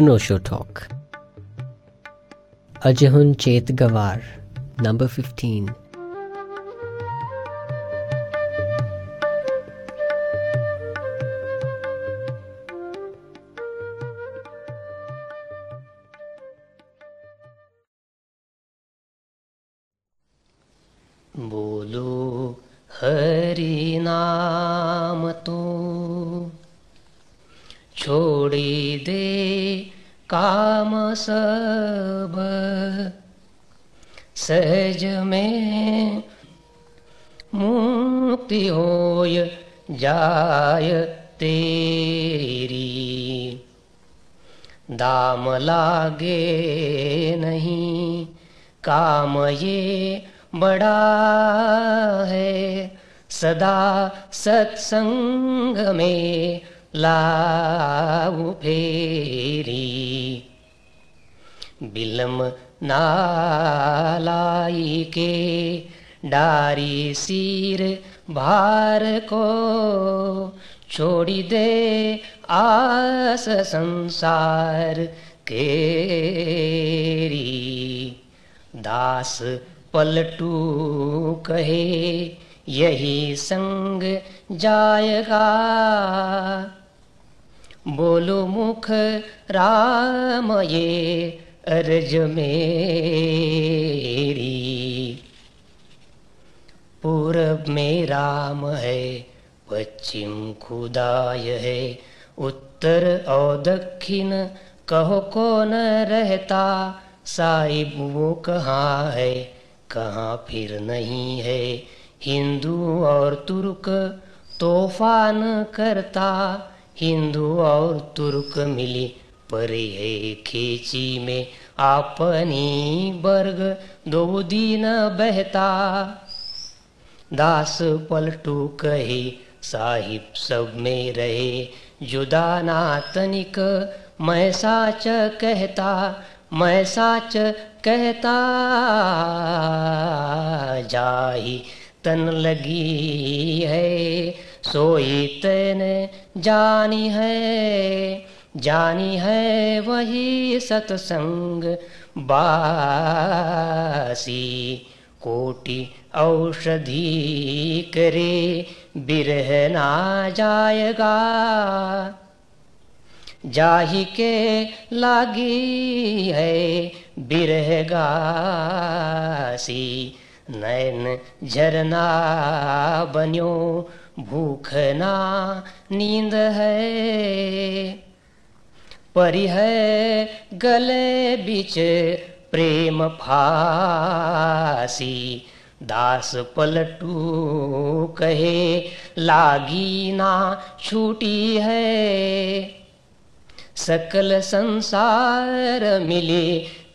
अनोशो talk. अजहन चेत गवार number fifteen बड़ा है सदा सत्संग में लाऊ फेरी। बिलम नालाई के डारी सिर भार को छोड़ी दे आस संसार केरी। दास पलटू कहे, यही संग जाएगा। बोलो मुख राम, ये अर्ज़ मेरी। पूरब में राम है, पश्चिम खुदाय है। उत्तर और दक्षिण कहो कौन रहता, साहिब वो कहाँ है? कहाँ फिर नहीं है। हिंदू और तुर्क तोफान करता। हिंदू और तुर्क मिली परे है खींची में आपनी वर्ग दो दिन बहता। दास पलटू कहे, साहिब सब में रहे। जुदा ना तनिक मैं साच कहता। मैं साच कहता जाही, तन लगी है, सोई तन जानी है जानी है वही सत्संग बासी। कोटि औषधि करे बिरह ना जाएगा जाही के लागी है बिरह गासी नैन झरना बन्यो, भूख ना नींद है। परी है गले बीच प्रेम फासी। दास पलटू कहे, लागी ना छूटी है। सकल संसार मिले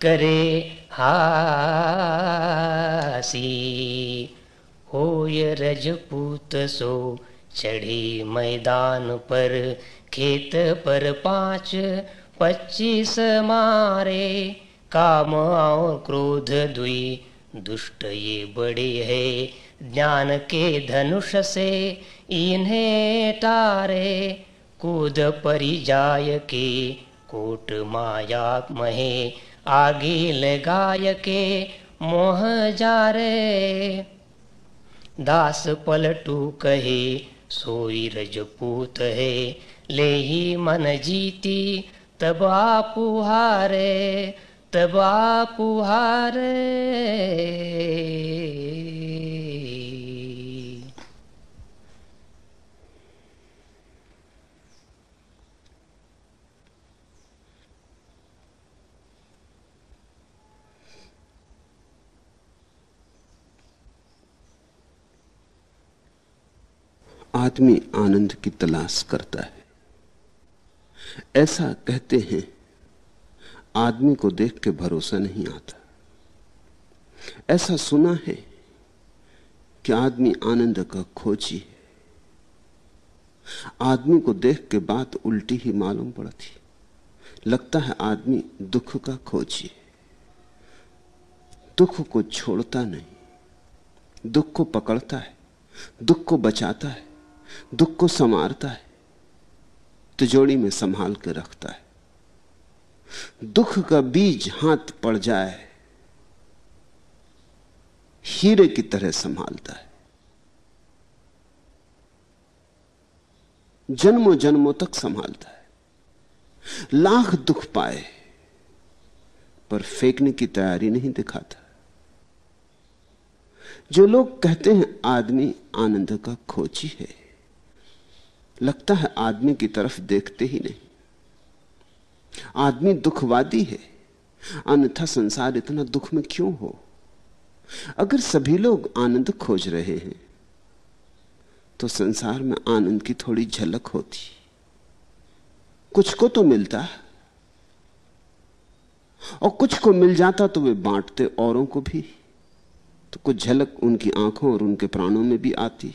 करे हासी। होय रजपूत सो चढ़ी मैदान पर, खेत पर पाँच पच्चीस मारे। काम और क्रोध दुई दुष्ट ये बड़े है ज्ञान के धनुष से, इन्हें टारे। कूद परि जाय के, कोट माया महे, आगे लगाय के, मोह जा रे। दास पलटू कहे, सोई रजपूत है ले ही मन जीती, तब पुहारे तब पुहारे आदमी आनंद की तलाश करता है। ऐसा कहते हैं, आदमी को देख के भरोसा नहीं आता। ऐसा सुना है कि आदमी आनंद का खोजी है। आदमी को देख के बात उल्टी ही मालूम पड़ती। लगता है आदमी दुख का खोजी है। दुख को छोड़ता नहीं, दुख को पकड़ता है, दुख को बचाता है। दुख को संवारता है तिजोड़ी में संभाल के रखता है। दुख का बीज हाथ पड़ जाए, हीरे की तरह संभालता है। जन्मों जन्मों तक संभालता है। लाख दुख पाए, पर फेंकने की तैयारी नहीं दिखाता। जो लोग कहते हैं, आदमी आनंद का खोजी है। लगता है आदमी की तरफ़ देखते ही नहीं। आदमी दुखवादी है। अन्यथा संसार इतना दुख में क्यों हो? अगर सभी लोग आनंद खोज रहे हैं तो संसार में आनंद की थोड़ी झलक होती। कुछ को तो मिलता और कुछ को मिल जाता तो वे बांटते, औरों को भी। तो कुछ झलक उनकी आँखों और उनके प्राणों में भी आती।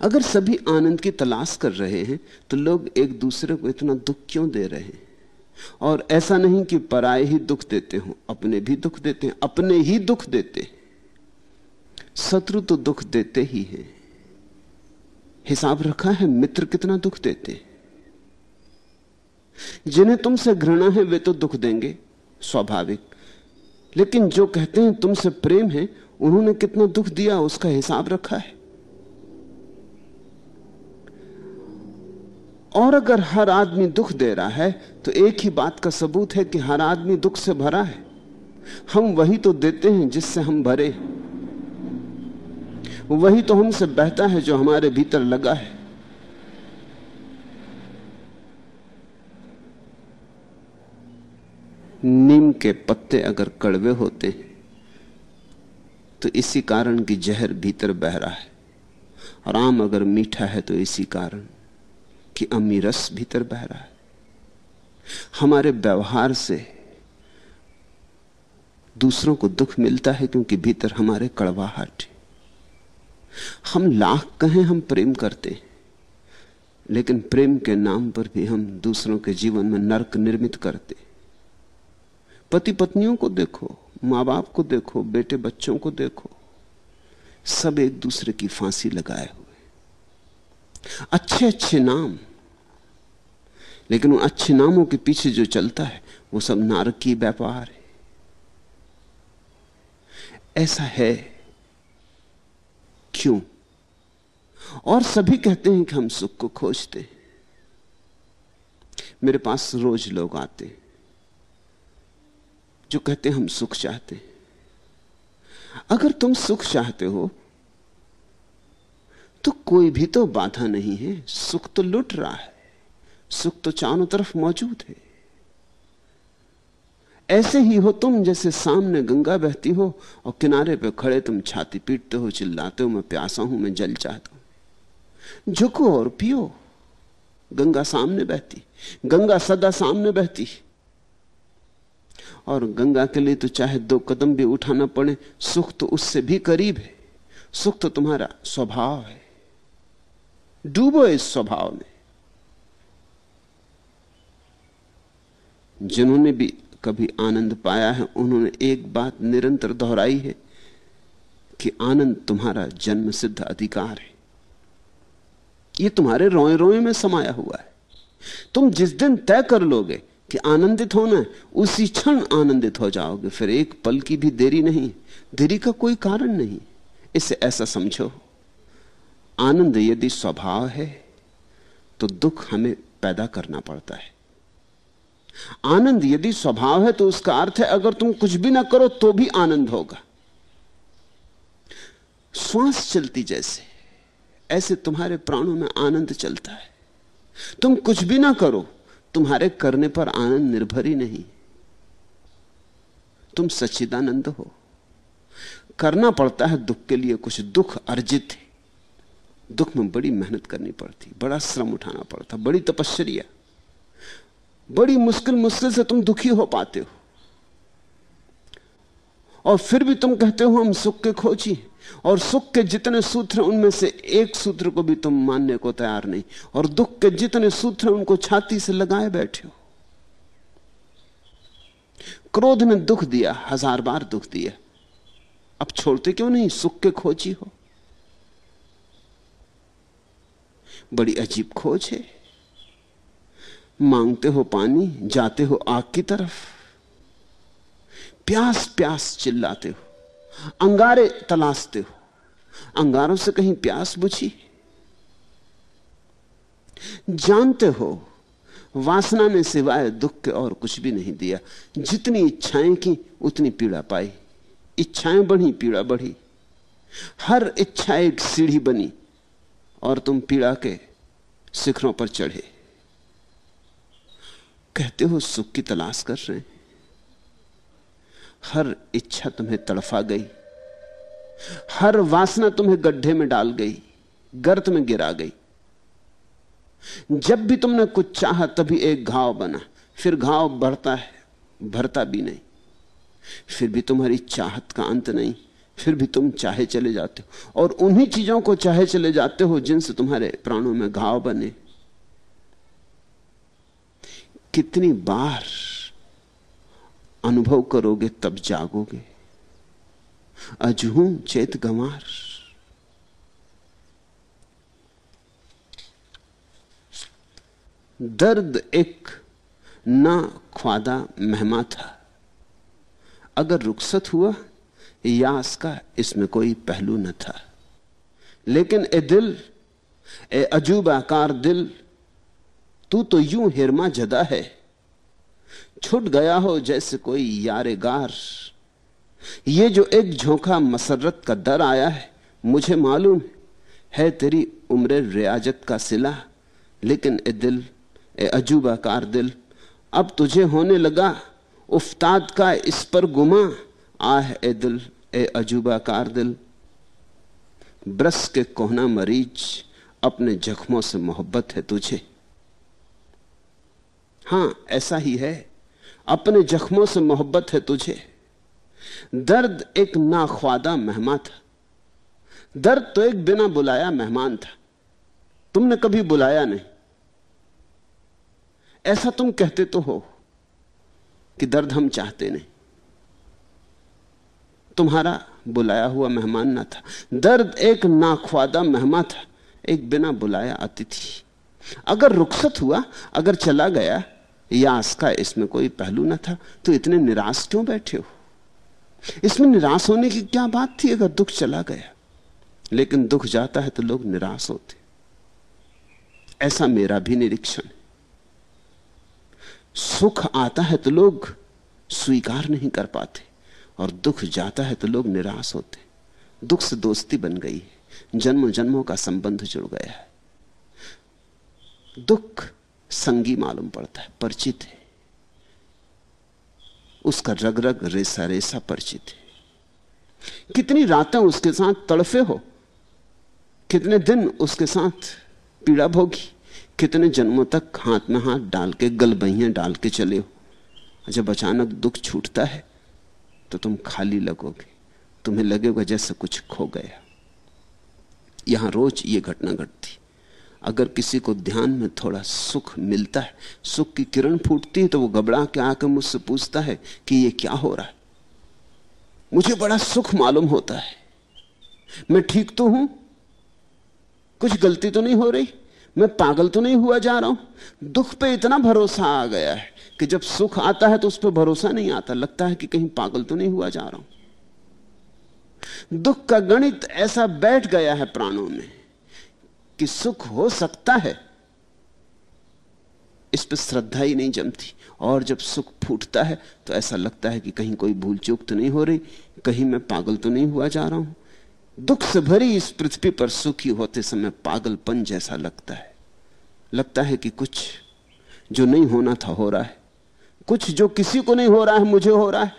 अगर सभी आनंद की तलाश कर रहे हैं तो लोग एक दूसरे को इतना दुख क्यों दे रहे हैं? और ऐसा नहीं कि पराए ही दुख देते हो, अपने भी दुख देते हैं, अपने ही दुख देते शत्रु तो दुख देते ही हैं। हिसाब रखा है, मित्र कितना दुख देते जिन्हें तुमसे घृणा है, वे तो दुख देंगे, स्वाभाविक। लेकिन जो कहते हैं, तुमसे प्रेम है, उन्होंने कितना दुख दिया, उसका हिसाब रखा है। और अगर हर आदमी दुख दे रहा है तो एक ही बात का सबूत है कि हर आदमी दुख से भरा है। हम वही तो देते हैं जिससे हम भरे वही तो हमसे बहता है जो हमारे भीतर लगा है। नीम के पत्ते अगर कड़वे होते तो इसी कारण की जहर भीतर बह रहा है। और आम अगर मीठा है तो इसी कारण। कि अमी रस भीतर बह रहा है। हमारे व्यवहार से दूसरों को दुख मिलता है क्योंकि भीतर हमारे कड़वाहट हम लाख कहें, हम प्रेम करते हैं, लेकिन प्रेम के नाम पर भी हम दूसरों के जीवन में नरक निर्मित करते पति पत्नियों को देखो माँ बाप को देखो बेटे बच्चों को देखो, सब एक दूसरे की फांसी लगाए हुए अच्छे अच्छे नाम। लेकिन उन अच्छे नामों के पीछे जो चलता है, वो सब नारकी व्यापार है। ऐसा है। क्यों? और सभी कहते हैं कि हम सुख को खोजते हैं। मेरे पास रोज लोग आते हैं, जो कहते हैं हम सुख चाहते हैं। अगर तुम सुख चाहते हो तो कोई भी तो बाधा नहीं है। सुख तो लुट रहा है। सुख तो चारों तरफ़ मौजूद है। ऐसे ही हो तुम जैसे सामने गंगा बहती हो और किनारे पे खड़े तुम छाती पीटते हो, चिल्लाते हो, मैं प्यासा हूँ, मैं जल चाहता हूँ। झुको और पियो। गंगा सामने बहती, गंगा सदा सामने बहती। और गंगा के लिए तो चाहे दो कदम भी उठाना पड़े, सुख तो उससे भी करीब है। सुख तो तुम्हारा स्वभाव है। डूबो इस स्वभाव में। जिन्होंने भी कभी आनंद पाया है, उन्होंने एक बात निरंतर दोहराई है कि आनंद तुम्हारा जन्म सिद्ध अधिकार है। यह तुम्हारे रोए रोए में समाया हुआ है। तुम जिस दिन तय कर लोगे कि आनंदित होना है, उसी क्षण आनंदित हो जाओगे। फिर एक पल की भी देरी नहीं, देरी का कोई कारण नहीं। इसे ऐसा समझो। आनंद यदि स्वभाव है तो दुख हमें पैदा करना पड़ता है। आनंद यदि स्वभाव है तो उसका अर्थ है, अगर तुम कुछ भी ना करो तो भी आनंद होगा। श्वास चलती जैसे, ऐसे तुम्हारे प्राणों में आनंद चलता है। तुम कुछ भी ना करो, तुम्हारे करने पर आनंद निर्भर ही नहीं। तुम सच्चिदानंद हो। करना पड़ता है दुख के लिए कुछ दुख अर्जित है। दुख में बड़ी मेहनत करनी पड़ती, बड़ा श्रम उठाना पड़ता, बड़ी तपस्या। बड़ी मुश्किल मुश्किल से तुम दुखी हो पाते हो। और फिर भी तुम कहते हो, हम सुख के खोजी और सुख के जितने सूत्र उनमें से एक सूत्र को भी तुम मानने को तैयार नहीं। और दुख के जितने सूत्र उनको छाती से लगाए बैठे हो। क्रोध ने दुख दिया, हज़ार बार दुख दिया। अब छोड़ते क्यों नहीं? सुख के खोजी हो। बड़ी अजीब खोज है। मांगते हो पानी, जाते हो आग की तरफ़। प्यास प्यास चिल्लाते हो। अंगारे तलाशते हो। अंगारों से कहीं प्यास बुझी। जानते हो, वासना ने सिवाय दुख के और कुछ भी नहीं दिया। जितनी इच्छाएँ की, उतनी पीड़ा पाई। इच्छाएँ बढ़ी, पीड़ा बढ़ी। हर इच्छा एक सीढ़ी बनी। और तुम पीड़ा के शिखरों पर चढ़े। कहते हो सुख की तलाश कर रहे हैं। हर इच्छा तुम्हें तड़फा गई। हर वासना तुम्हें गड्ढे में डाल गई, गर्त में गिरा गई। जब भी तुमने कुछ चाहा तभी एक घाव बना, फिर घाव बढ़ता है, भरता भी नहीं। फिर भी तुम्हारी चाहत का अंत नहीं। फिर भी तुम चाहे चले जाते हो। और उन्हीं चीज़ों को चाहे चले जाते हो जिनसे तुम्हारे प्राणों में घाव बने। कितनी बार अनुभव करोगे तब जागोगे। अजहू चेत गंवार। दर्द एक ना ख्वादा मेहमा था। अगर रुखसत हुआ यास का इसमें कोई पहलू न था। लेकिन ए दिल, ए अजूब आकार दिल, तू तो यूँ हिरमा जदा है। छुट गया हो जैसे कोई यारे गार ये जो एक झोंका मसरत का दर आया है, मुझे मालूम है तेरी उम्र रियाजत का सिला। लेकिन ए दिल, ए अजूबा कार दिल, अब तुझे होने लगा उफ्ताद का इस पर गुमा। आह ए दिल, ए अजूबा कार दिल। ब्रस के कोहना मरीज़, अपने जख्मों से मोहब्बत है तुझे। हाँ, ऐसा ही है। अपने जख्मों से मोहब्बत है तुझे। दर्द एक नाख्वादा मेहमान था। दर्द तो एक बिना बुलाया मेहमान था। तुमने कभी बुलाया नहीं। ऐसा तुम कहते तो हो कि दर्द हम चाहते नहीं। तुम्हारा बुलाया हुआ मेहमान ना था। दर्द एक नाख्वादा मेहमान था। एक बिना बुलाया अतिथि। अगर रुखसत हुआ, अगर चला गया, या का इसमें कोई पहलू ना था तो इतने निराश क्यों बैठे हो? इसमें निराश होने की क्या बात थी अगर दुख चला गया? लेकिन दुख जाता है तो लोग निराश होते। ऐसा मेरा भी निरीक्षण सुख आता है तो लोग स्वीकार नहीं कर पाते। और दुख जाता है तो लोग निराश होते दुख से दोस्ती बन गई है। जन्मों जन्मों का संबंध जुड़ गया है। दुख संगी मालूम पड़ता है, परिचित है। उसका रग रग रेसा रेसा परिचित है। कितनी रातें उसके साथ तड़फे हो, कितने दिन उसके साथ पीड़ा भोगी, कितने जन्मों तक हाथ में हाथ डाल के, गलबहियाँ डाल के चले हो। जब अचानक दुख छूटता है तो तुम खाली लगोगे। तुम्हें लगेगा जैसे कुछ खो गया। यहाँ रोज ये घटना घटती। अगर किसी को ध्यान में थोड़ा सुख मिलता है, सुख की किरण फूटती है तो वो घबरा के आकर मुझसे पूछता है कि ये क्या हो रहा है। मुझे बड़ा सुख मालूम होता है। मैं ठीक तो हूँ? कुछ गलती तो नहीं हो रही? मैं पागल तो नहीं हुआ जा रहा हूँ? दुख पे इतना भरोसा आ गया है। कि जब सुख आता है तो उस पर भरोसा नहीं आता। लगता है कि कहीं पागल तो नहीं हुआ, जा रहा हूँ। दुख का गणित ऐसा बैठ गया है प्राणों में कि सुख हो सकता है, इस पर श्रद्धा ही नहीं जमती। और जब सुख फूटता है तो ऐसा लगता है कि कहीं कोई भूल चूक तो नहीं हो रही, कहीं मैं पागल तो नहीं हुआ, जा रहा हूँ। दुख से भरी इस पृथ्वी पर सुखी होते समय पागलपन जैसा लगता है। लगता है कि कुछ जो नहीं होना था, हो रहा है। कुछ जो किसी को नहीं हो रहा है, मुझे हो रहा है।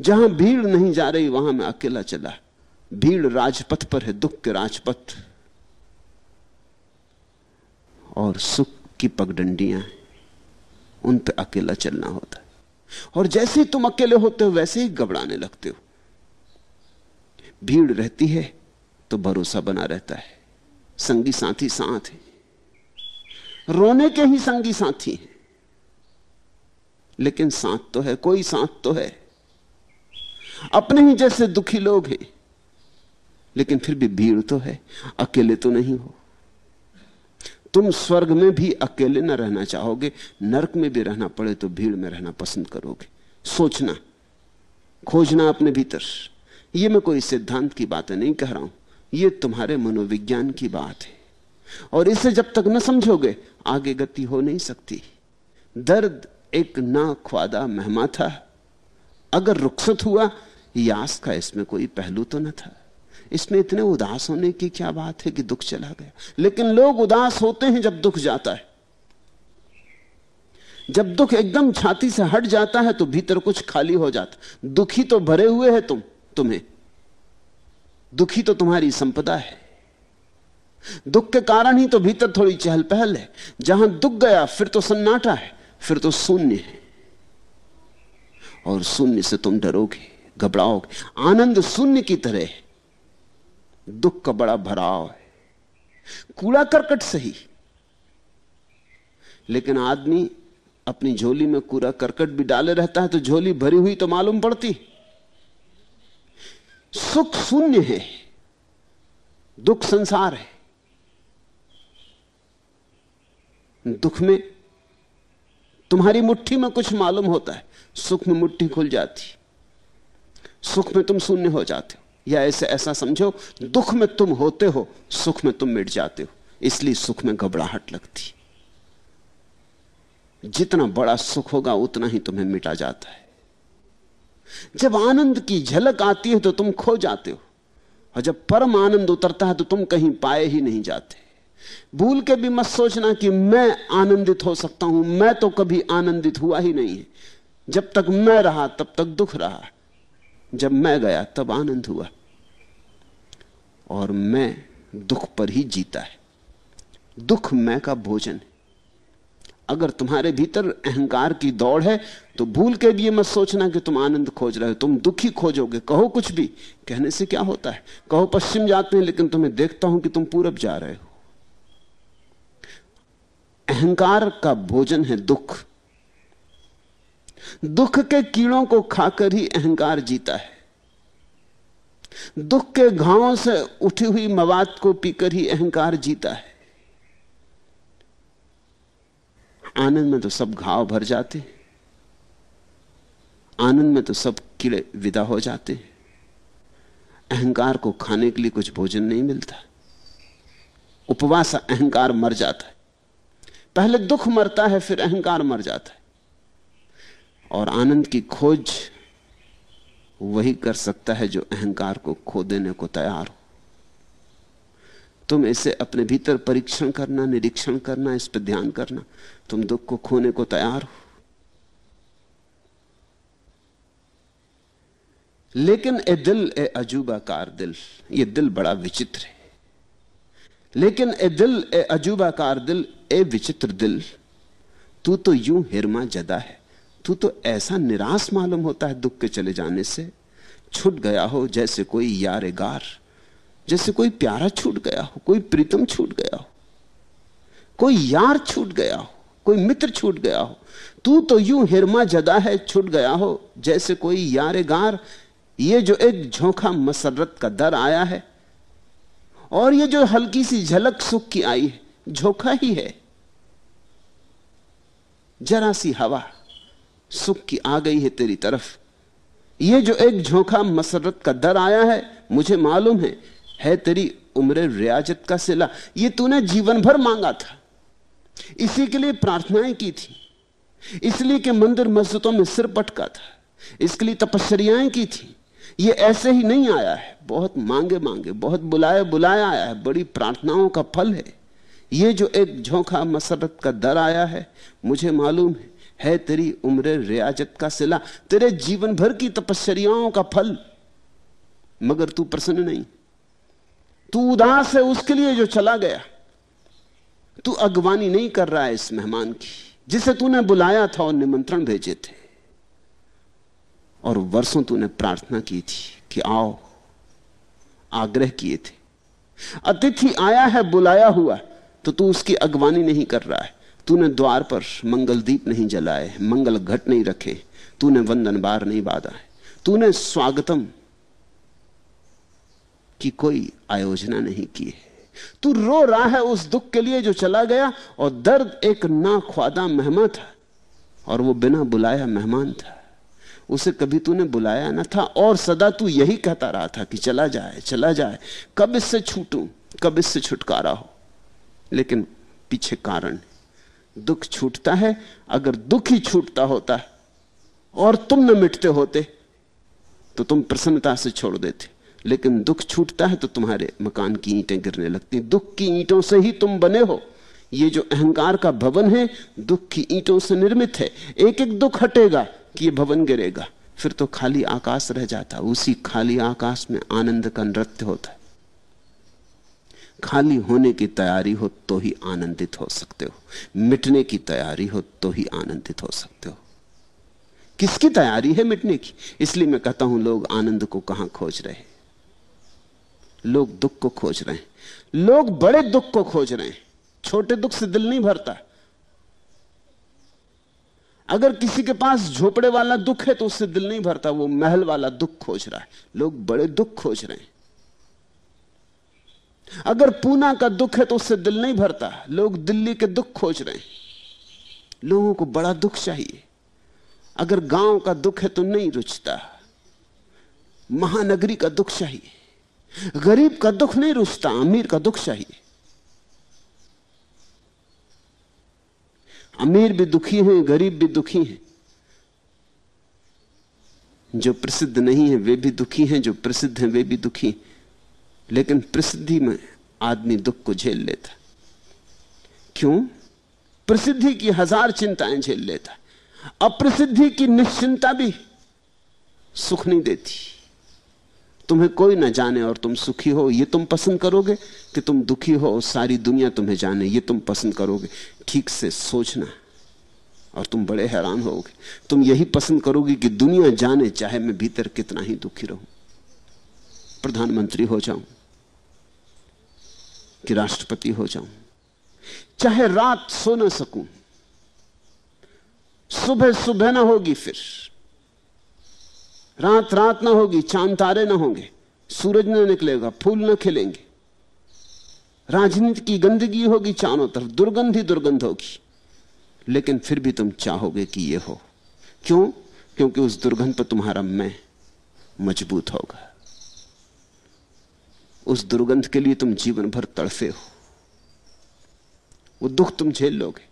जहाँ भीड़ नहीं जा रही, वहाँ मैं अकेला चला। भीड़ राजपथ पर है, दुख के राजपथ। और सुख की पगडंडियाँ उन पर अकेला चलना होता है। और जैसे ही तुम अकेले होते हो, वैसे ही घबराने लगते हो। भीड़ रहती है तो भरोसा बना रहता है। संगी साथी साथ है। रोने के ही संगी साथी हैं। लेकिन साथ तो है, कोई साथ तो है। अपने ही जैसे दुखी लोग हैं, लेकिन फिर भी भीड़ तो है, अकेले तो नहीं हो। तुम स्वर्ग में भी अकेले न रहना चाहोगे, नरक में भी रहना पड़े तो भीड़ में रहना पसंद करोगे। सोचना, खोजना अपने भीतर। यह मैं कोई सिद्धांत की बातें नहीं कह रहा हूँ यह तुम्हारे मनोविज्ञान की बात है। और इसे जब तक न समझोगे, आगे गति हो नहीं सकती। दर्द एक ना ख्वादा मेहमा था। अगर रुखसत हुआ, यास का इसमें कोई पहलू तो न था। इसमें इतने उदास होने की क्या बात है कि दुख चला गया। लेकिन लोग उदास होते हैं जब दुख जाता है। जब दुख एकदम छाती से हट जाता है तो भीतर कुछ खाली हो जाता दुखी तो भरे हुए है तुम, तुम्हें। दुखी तो तुम्हारी संपदा है। दुख के कारण ही तो भीतर थोड़ी चहल पहल है। जहाँ दुख गया, फिर तो सन्नाटा है। फिर तो शून्य है। और शून्य से तुम डरोगे, घबराओगे। आनंद शून्य की तरह है। दुख का बड़ा भराव है। कूड़ा करकट सही। लेकिन आदमी अपनी झोली में कूड़ा करकट भी डाले रहता है तो झोली भरी हुई तो मालूम पड़ती। सुख शून्य है। दुख संसार है। दुख में तुम्हारी मुट्ठी में कुछ मालूम होता है। सुख में मुट्ठी खुल जाती। सुख में तुम शून्य हो जाते हो। या ऐसे ऐसा समझो, दुख में तुम होते हो, सुख में तुम मिट जाते हो। इसलिए सुख में घबराहट लगती। जितना बड़ा सुख होगा, उतना ही तुम्हें मिटा जाता है। जब आनंद की झलक आती है तो तुम खो जाते हो। और जब परम आनंद उतरता है तो तुम कहीं पाए ही नहीं जाते। भूल के भी मत सोचना कि मैं आनंदित हो सकता हूँ। मैं तो कभी आनंदित हुआ ही नहीं। है जब तक मैं रहा, तब तक दुख रहा। जब मैं गया, तब आनंद हुआ। और मैं दुख पर ही जीता है। दुख मैं का भोजन है। अगर तुम्हारे भीतर अहंकार की दौड़ है तो भूल के भी मत सोचना कि तुम आनंद खोज रहे हो। तुम दुखी खोजोगे। कहो कुछ भी। कहने से क्या होता है? कहो पश्चिम जाते हैं, लेकिन तुम्हें देखता हूँ कि तुम पूरब जा रहे हो। अहंकार का भोजन है दुख। दुख के कीड़ों को खाकर ही अहंकार जीता है। दुख के घावों से उठी हुई मवाद को पीकर ही अहंकार जीता है। आनंद में तो सब घाव भर जाते आनंद में तो सब कीड़े विदा हो जाते अहंकार को खाने के लिए कुछ भोजन नहीं मिलता। उपवास अहंकार मर जाता है। पहले दुख मरता है, फिर अहंकार मर जाता है। और आनंद की खोज वही कर सकता है जो अहंकार को खो देने को तैयार हो। तुम इसे अपने भीतर परीक्षण करना, निरीक्षण करना, इस पर ध्यान करना, तुम दुख को खोने को तैयार हो। लेकिन ए दिल, ए अजूबा कार दिल, ये दिल बड़ा विचित्र है। लेकिन ए दिल, ए अजूबाकार दिल, ए विचित्र दिल, तू तो यूँ हिरमा जदा है। तू तो ऐसा निराश मालूम होता है दुख के चले जाने से। छूट गया हो जैसे कोई यार गार जैसे कोई प्यारा छूट गया हो, कोई प्रीतम छूट गया हो, कोई यार छूट गया हो, कोई मित्र छूट गया हो। तू तो यूँ हिरमा जदा है, छूट गया हो जैसे कोई यार गार ये जो एक झोंका मसरत का दर आया है और ये जो हल्की सी झलक सुख की आई है झोंका ही है। जरा सी हवा सुख की आ गई है तेरी तरफ़। ये जो एक झोंका मसरत का दर आया है, मुझे मालूम है है तेरी उम्र रियाजत का सिला। ये तूने जीवन भर मांगा था। इसी के लिए प्रार्थनाएँ की थी। इसलिए कि मंदिर मस्जिदों में सिर पटका था। इसके लिए तपस्याएँ की थी। ये ऐसे ही नहीं आया है। बहुत मांगे मांगे, बहुत बुलाए बुलाया आया है। बड़ी प्रार्थनाओं का फल है। ये जो एक झोंका मसरत का दर आया है, मुझे मालूम है है तेरी उम्र रियाजत का सिला, तेरे जीवन भर की तपस्याओं का फल। मगर तू प्रसन्न नहीं। तू उदास है, उसके लिए जो चला गया। तू अगवानी नहीं कर रहा है इस मेहमान की, जिसे तूने बुलाया था और निमंत्रण भेजे थे। और वर्षों तूने प्रार्थना की थी कि आओ, आग्रह किए थे। अतिथि आया है, बुलाया हुआ तो तू उसकी अगवानी नहीं कर रहा है। तूने द्वार पर मंगल दीप नहीं जलाए, मंगल घट नहीं रखे, तूने वंदन बार नहीं बाधा है। तूने स्वागतम की कोई आयोजना नहीं की है। तू रो रहा है उस दुख के लिए जो चला गया, और दर्द एक ना ख्वादा मेहमान था, और वो बिना बुलाया मेहमान था। उसे कभी तूने बुलाया ना था और सदा तू यही कहता रहा था कि चला जाए चला जाए। कब इससे छूटूं, कब इससे छुटकारा हो? लेकिन पीछे कारण दुख छूटता है, अगर दुख ही छूटता होता है, और तुम न मिटते होते तो तुम प्रसन्नता से छोड़ देते। लेकिन दुख छूटता है तो तुम्हारे मकान की ईंटें गिरने लगती दुख की ईंटों से ही तुम बने हो। ये जो अहंकार का भवन है, दुख की ईंटों से निर्मित है। एक एक दुख हटेगा। कि ये भवन गिरेगा, फिर तो खाली आकाश रह जाता, उसी खाली आकाश में आनंद का नृत्य होता है। खाली होने की तैयारी हो तो ही आनंदित हो सकते हो, मिटने की तैयारी हो तो ही आनंदित हो सकते हो। किसकी तैयारी है मिटने की? इसलिए मैं कहता हूँ, लोग आनंद को कहाँ खोज रहे लोग दुख को खोज रहे हैं। लोग बड़े दुख को खोज रहे हैं। छोटे दुख से दिल नहीं भरता। अगर किसी के पास झोपड़े वाला दुख है तो उससे दिल नहीं भरता, वो महल वाला दुख खोज रहा है। लोग बड़े दुख खोज रहे हैं। अगर पूना का दुख है तो उससे दिल नहीं भरता, लोग दिल्ली के दुख खोज रहे हैं। लोगों को बड़ा दुख चाहिए। अगर गाँव का दुख है तो नहीं रुचता। महानगरी का दुख चाहिए। गरीब का दुख नहीं रुचता, अमीर का दुख चाहिए। अमीर भी दुखी हैं, गरीब भी दुखी हैं। जो प्रसिद्ध नहीं है, वे भी दुखी हैं, जो प्रसिद्ध हैं, वे भी दुखी लेकिन प्रसिद्धि में आदमी दुख को झेल लेता। क्यों? प्रसिद्धि की हज़ार चिंताएँ झेल लेता। अप्रसिद्धि की निश्चिंता भी सुख नहीं देती। तुम्हें कोई ना जाने और तुम सुखी हो, ये तुम पसंद करोगे कि तुम दुखी हो और सारी दुनिया तुम्हें जाने, ये तुम पसंद करोगे। ठीक से सोचना और तुम बड़े हैरान होगे। तुम यही पसंद करोगे कि दुनिया जाने, चाहे मैं भीतर कितना ही दुखी रहूँ। प्रधानमंत्री हो जाऊँ कि राष्ट्रपति हो जाऊँ। चाहे रात सो ना सकूँ, सुबह सुबह ना होगी फिर। रात रात ना होगी, चाँद तारे ना होंगे, सूरज ना निकलेगा, फूल ना खिलेंगे। राजनीति की गंदगी होगी चारों तरफ़, दुर्गंध ही दुर्गंध होगी। लेकिन फिर भी तुम चाहोगे कि यह हो। क्यों? क्योंकि उस दुर्गंध पर तुम्हारा मैं मज़बूत होगा। उस दुर्गंध के लिए तुम जीवन भर तड़फे हो। वो दुख तुम झेल लोगे।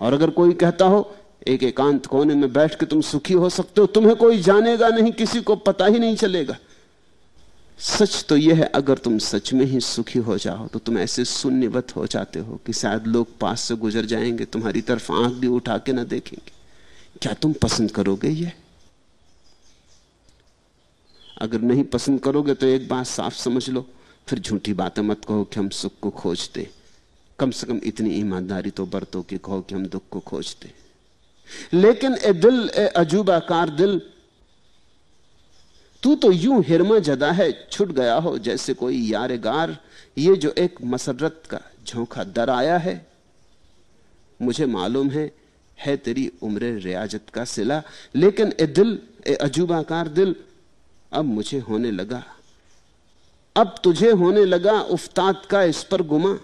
और अगर कोई कहता हो एक एकांत कोने में बैठ के तुम सुखी हो सकते हो। तुम्हें कोई जानेगा नहीं, किसी को पता ही नहीं चलेगा। सच तो यह है, अगर तुम सच में ही सुखी हो जाओ तो तुम ऐसे शून्यवत हो जाते हो कि शायद लोग पास से गुजर जाएँगे, तुम्हारी तरफ़ आँख भी उठा के ना देखेंगे। क्या तुम पसंद करोगे यह अगर नहीं पसंद करोगे तो एक बात साफ़ समझ लो, फिर झूठी बातें मत कहो कि हम सुख को खोजते। कम से कम इतनी ईमानदारी तो बरतो कि कहो कि हम दुख को खोजते। लेकिन ए दिल, ए अजूबा कार दिल, तू तो यूँ हिरमा जदा है, छुट गया हो जैसे कोई यारेगार। ये जो एक मसरत का झोंका दर आया है, मुझे मालूम है है तेरी उम्र रियाजत का सिला। लेकिन ए दिल, ए अजूबाकार दिल, अब मुझे होने लगा। अब तुझे होने लगा उफ्ताद का इस पर गुमा।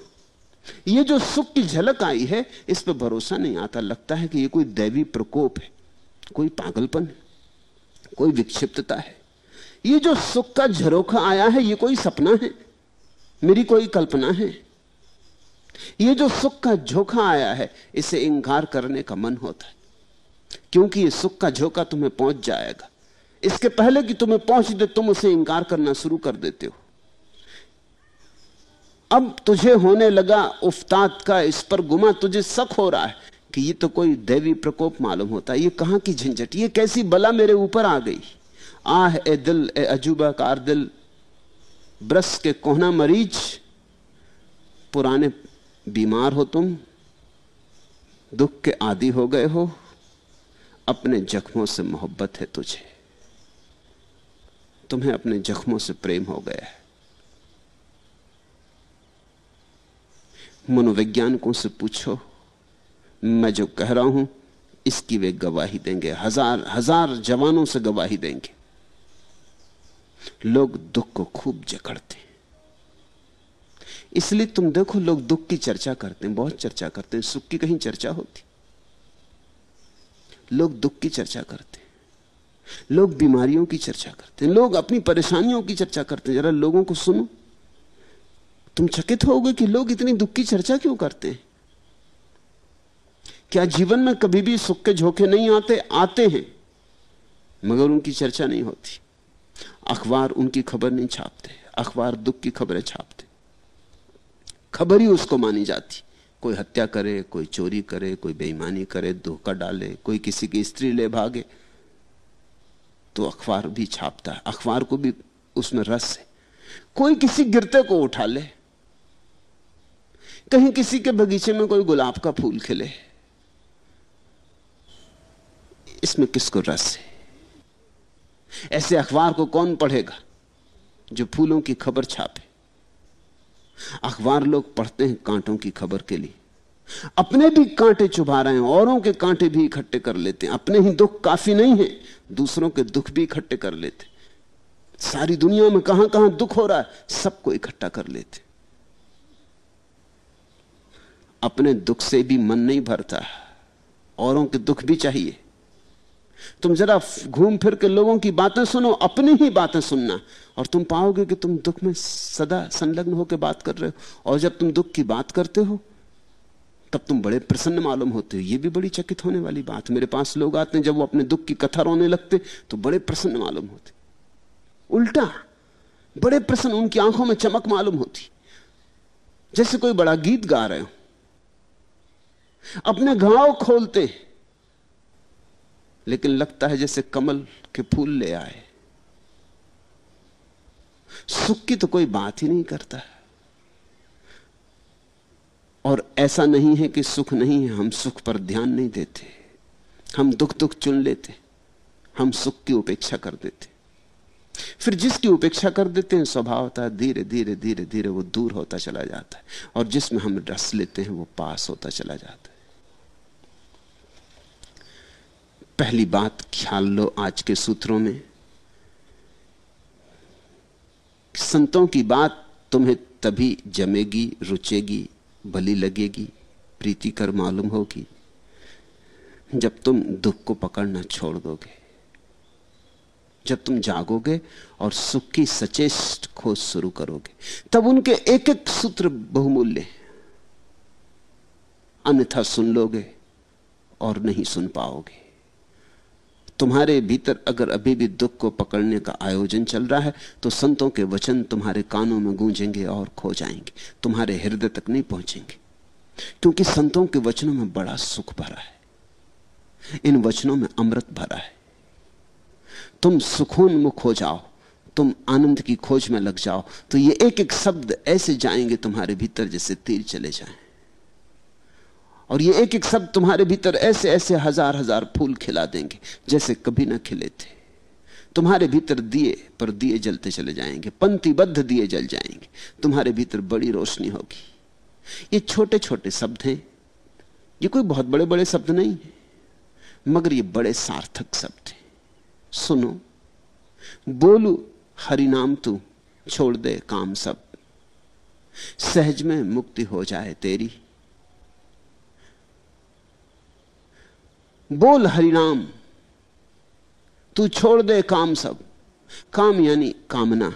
ये जो सुख की झलक आई है, इस पर भरोसा नहीं आता। लगता है कि ये कोई दैवी प्रकोप है, कोई पागलपन है, कोई विक्षिप्तता है। ये जो सुख का झरोखा आया है, ये कोई सपना है, मेरी कोई कल्पना है। ये जो सुख का झोंका आया है, इसे इंकार करने का मन होता है। क्योंकि ये सुख का झोंका तुम्हें पहुँच जाएगा। इसके पहले कि तुम्हें पहुँच दे, तुम उसे इंकार करना शुरू कर देते हो। अब तुझे होने लगा उफ्ताद का इस पर गुमा, तुझे शक हो रहा है कि ये तो कोई देवी प्रकोप मालूम होता। है ये कहाँ की झंझट? ये कैसी बला मेरे ऊपर आ गई? आह, ए दिल, ए अजूबा कार दिल, ब्रस के कोहना मरीज़, पुराने बीमार हो तुम, दुख के आदि हो गए हो, अपने जख्मों से मोहब्बत है तुझे। तुम्हें अपने जख्मों से प्रेम हो गया है। मनोवैज्ञानिकों से पूछो। मैं जो कह रहा हूँ, इसकी वे गवाही देंगे। हज़ार हज़ार जवानों से गवाही देंगे। लोग दुख को खूब जकड़ते इसलिए तुम देखो, लोग दुख की चर्चा करते हैं, बहुत चर्चा करते हैं। सुख की कहीं चर्चा होती? लोग दुख की चर्चा करते हैं। लोग बीमारियों की चर्चा करते हैं। लोग अपनी परेशानियों की चर्चा करते हैं। जरा लोगों को सुनो। तुम चकित होगे कि लोग इतनी दुख की चर्चा क्यों करते? हैं क्या जीवन में कभी भी सुख के झोंके नहीं आते? आते हैं, मगर उनकी चर्चा नहीं होती। अखबार उनकी खबर नहीं छापते, अखबार दुख की खबरें छापते। खबर ही उसको मानी जाती। कोई हत्या करे, कोई चोरी करे, कोई बेईमानी करे, धोखा डाले, कोई किसी की स्त्री ले भागे तो अखबार भी छापता है। अखबार को भी उसमें रस है। कोई किसी गिरते को उठा ले कहीं किसी के बगीचे में कोई गुलाब का फूल खिले। इसमें किसको रस है? ऐसे अखबार को कौन पढ़ेगा जो फूलों की खबर छापे? अखबार लोग पढ़ते हैं कांटों की खबर के लिए। अपने भी कांटे चुभा रहे हैं, औरों के कांटे भी इकट्ठे कर लेते हैं। अपने ही दुख काफ़ी नहीं है, दूसरों के दुख भी इकट्ठे कर लेते सारी दुनिया में कहाँ कहाँ दुख हो रहा है, सबको इकट्ठा कर लेते अपने दुख से भी मन नहीं भरता औरों के दुख भी चाहिए। तुम जरा घूम फिर के लोगों की बातें सुनो, अपनी ही बातें सुनना। और तुम पाओगे कि तुम दुख में सदा संलग्न होकर बात कर रहे हो। और जब तुम दुख की बात करते हो, तब तुम बड़े प्रसन्न मालूम होते हो। ये भी बड़ी चकित होने वाली बात। मेरे पास लोग आते हैं, जब वो अपने दुख की कथा रोने लगते तो बड़े प्रसन्न मालूम होते। उल्टा, बड़े प्रसन्न उनकी आँखों में चमक मालूम होती। जैसे कोई बड़ा गीत गा रहे हो। अपने घाव खोलते हैं। लेकिन लगता है जैसे कमल के फूल ले आए। सुख की तो कोई बात ही नहीं करता। है और ऐसा नहीं है कि सुख नहीं है, हम सुख पर ध्यान नहीं देते। हम दुख दुख चुन लेते। हम सुख की उपेक्षा कर देते। फिर जिसकी उपेक्षा कर देते हैं, स्वभाव होता है, धीरे धीरे धीरे धीरे वो दूर होता चला जाता है। और जिसमें हम रस लेते हैं, वो पास होता चला जाता है। पहली बात, ख्याल लो आज के सूत्रों में। संतों की बात तुम्हें तभी जमेगी, रुचेगी, भली लगेगी प्रीतिकर मालूम होगी, जब तुम दुख को पकड़ना छोड़ दोगे। जब तुम जागोगे और सुख की सचेष्ट खोज शुरू करोगे, तब उनके एक एक सूत्र बहुमूल्य अन्यथा सुन लोगे और नहीं सुन पाओगे। तुम्हारे भीतर अगर अभी भी दुख को पकड़ने का आयोजन चल रहा है तो संतों के वचन तुम्हारे कानों में गूंजेंगे और खो जाएँगे। तुम्हारे हृदय तक नहीं पहुँचेंगे। क्योंकि संतों के वचनों में बड़ा सुख भरा है। इन वचनों में अमृत भरा है। तुम सुखोन्मुख हो जाओ। तुम आनंद की खोज में लग जाओ। तो ये एक एक शब्द ऐसे जाएँगे तुम्हारे भीतर जैसे तीर चले जाएँ। और ये एक एक शब्द तुम्हारे भीतर ऐसे ऐसे हज़ार हज़ार फूल खिला देंगे, जैसे कभी ना खिले थे। तुम्हारे भीतर दिए पर दिए जलते चले जाएँगे, पंक्तिबद्ध दिए जल जाएँगे, तुम्हारे भीतर बड़ी रोशनी होगी। ये छोटे छोटे शब्द हैं, ये कोई बहुत बड़े बड़े शब्द नहीं है, मगर ये बड़े सार्थक शब्द हैं। सुनो, बोलू, हरिनाम तू, छोड़ दे काम सब, सहज में मुक्ति हो जाए तेरी। बोल हरिनाम, तू छोड़ दे काम सब। काम यानी कामना,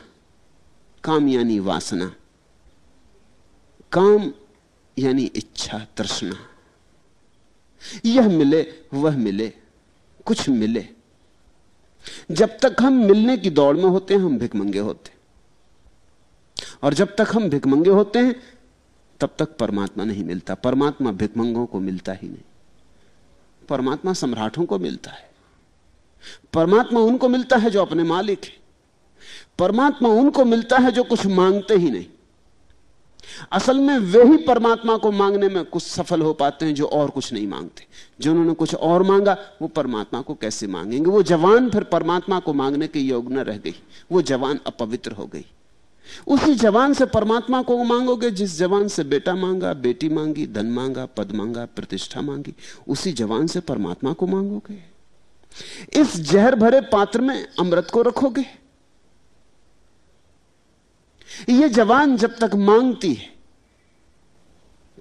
काम यानी वासना। काम यानी इच्छा तृष्णा। यह मिले, वह मिले, कुछ मिले। जब तक हम मिलने की दौड़ में होते हैं, हम भिकमंगे होते और जब तक हम भिकमंगे होते हैं, तब तक परमात्मा नहीं मिलता। परमात्मा भिकमंगों को मिलता ही नहीं। परमात्मा सम्राटों को मिलता है। परमात्मा उनको मिलता है जो अपने मालिक है। परमात्मा उनको मिलता है जो कुछ मांगते ही नहीं। असल में वे ही परमात्मा को मांगने में कुछ सफल हो पाते हैं जो और कुछ नहीं मांगते। जिन्होंने कुछ और मांगा, वो परमात्मा को कैसे मांगेंगे? वो जवान फिर परमात्मा को मांगने के योग न रह गई। वो जवान अपवित्र हो गई। उसी जवान से परमात्मा को मांगोगे, जिस जवान से बेटा मांगा, बेटी मांगी, धन मांगा, पद मांगा, प्रतिष्ठा मांगी, उसी जवान से परमात्मा को मांगोगे। इस जहर भरे पात्र में अमृत को रखोगे। यह जवान जब तक मांगती है,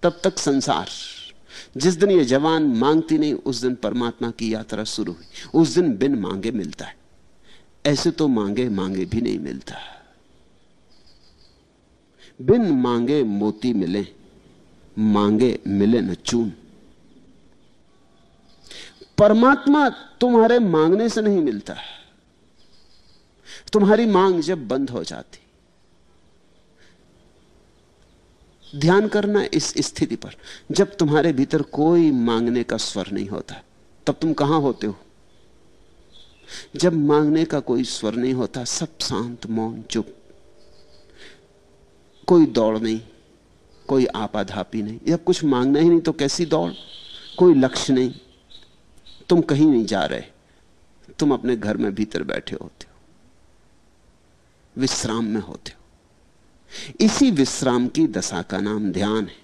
तब तक संसार। जिस दिन यह जवान मांगती नहीं, उस दिन परमात्मा की यात्रा शुरू हुई। उस दिन बिन मांगे मिलता है। ऐसे तो मांगे मांगे भी नहीं मिलता। बिन मांगे मोती मिले, मांगे मिले न चून। परमात्मा तुम्हारे मांगने से नहीं मिलता। तुम्हारी मांग जब बंद हो जाती। ध्यान करना इस स्थिति पर। जब तुम्हारे भीतर कोई मांगने का स्वर नहीं होता, तब तुम कहाँ होते हो? जब मांगने का कोई स्वर नहीं होता, सब शांत, मौन, चुप। कोई दौड़ नहीं, कोई आपाधापी नहीं जब कुछ मांगना ही नहीं तो कैसी दौड़? कोई लक्ष्य नहीं। तुम कहीं नहीं जा रहे, तुम अपने घर में भीतर बैठे होते हो, विश्राम में होते हो। इसी विश्राम की दशा का नाम ध्यान है।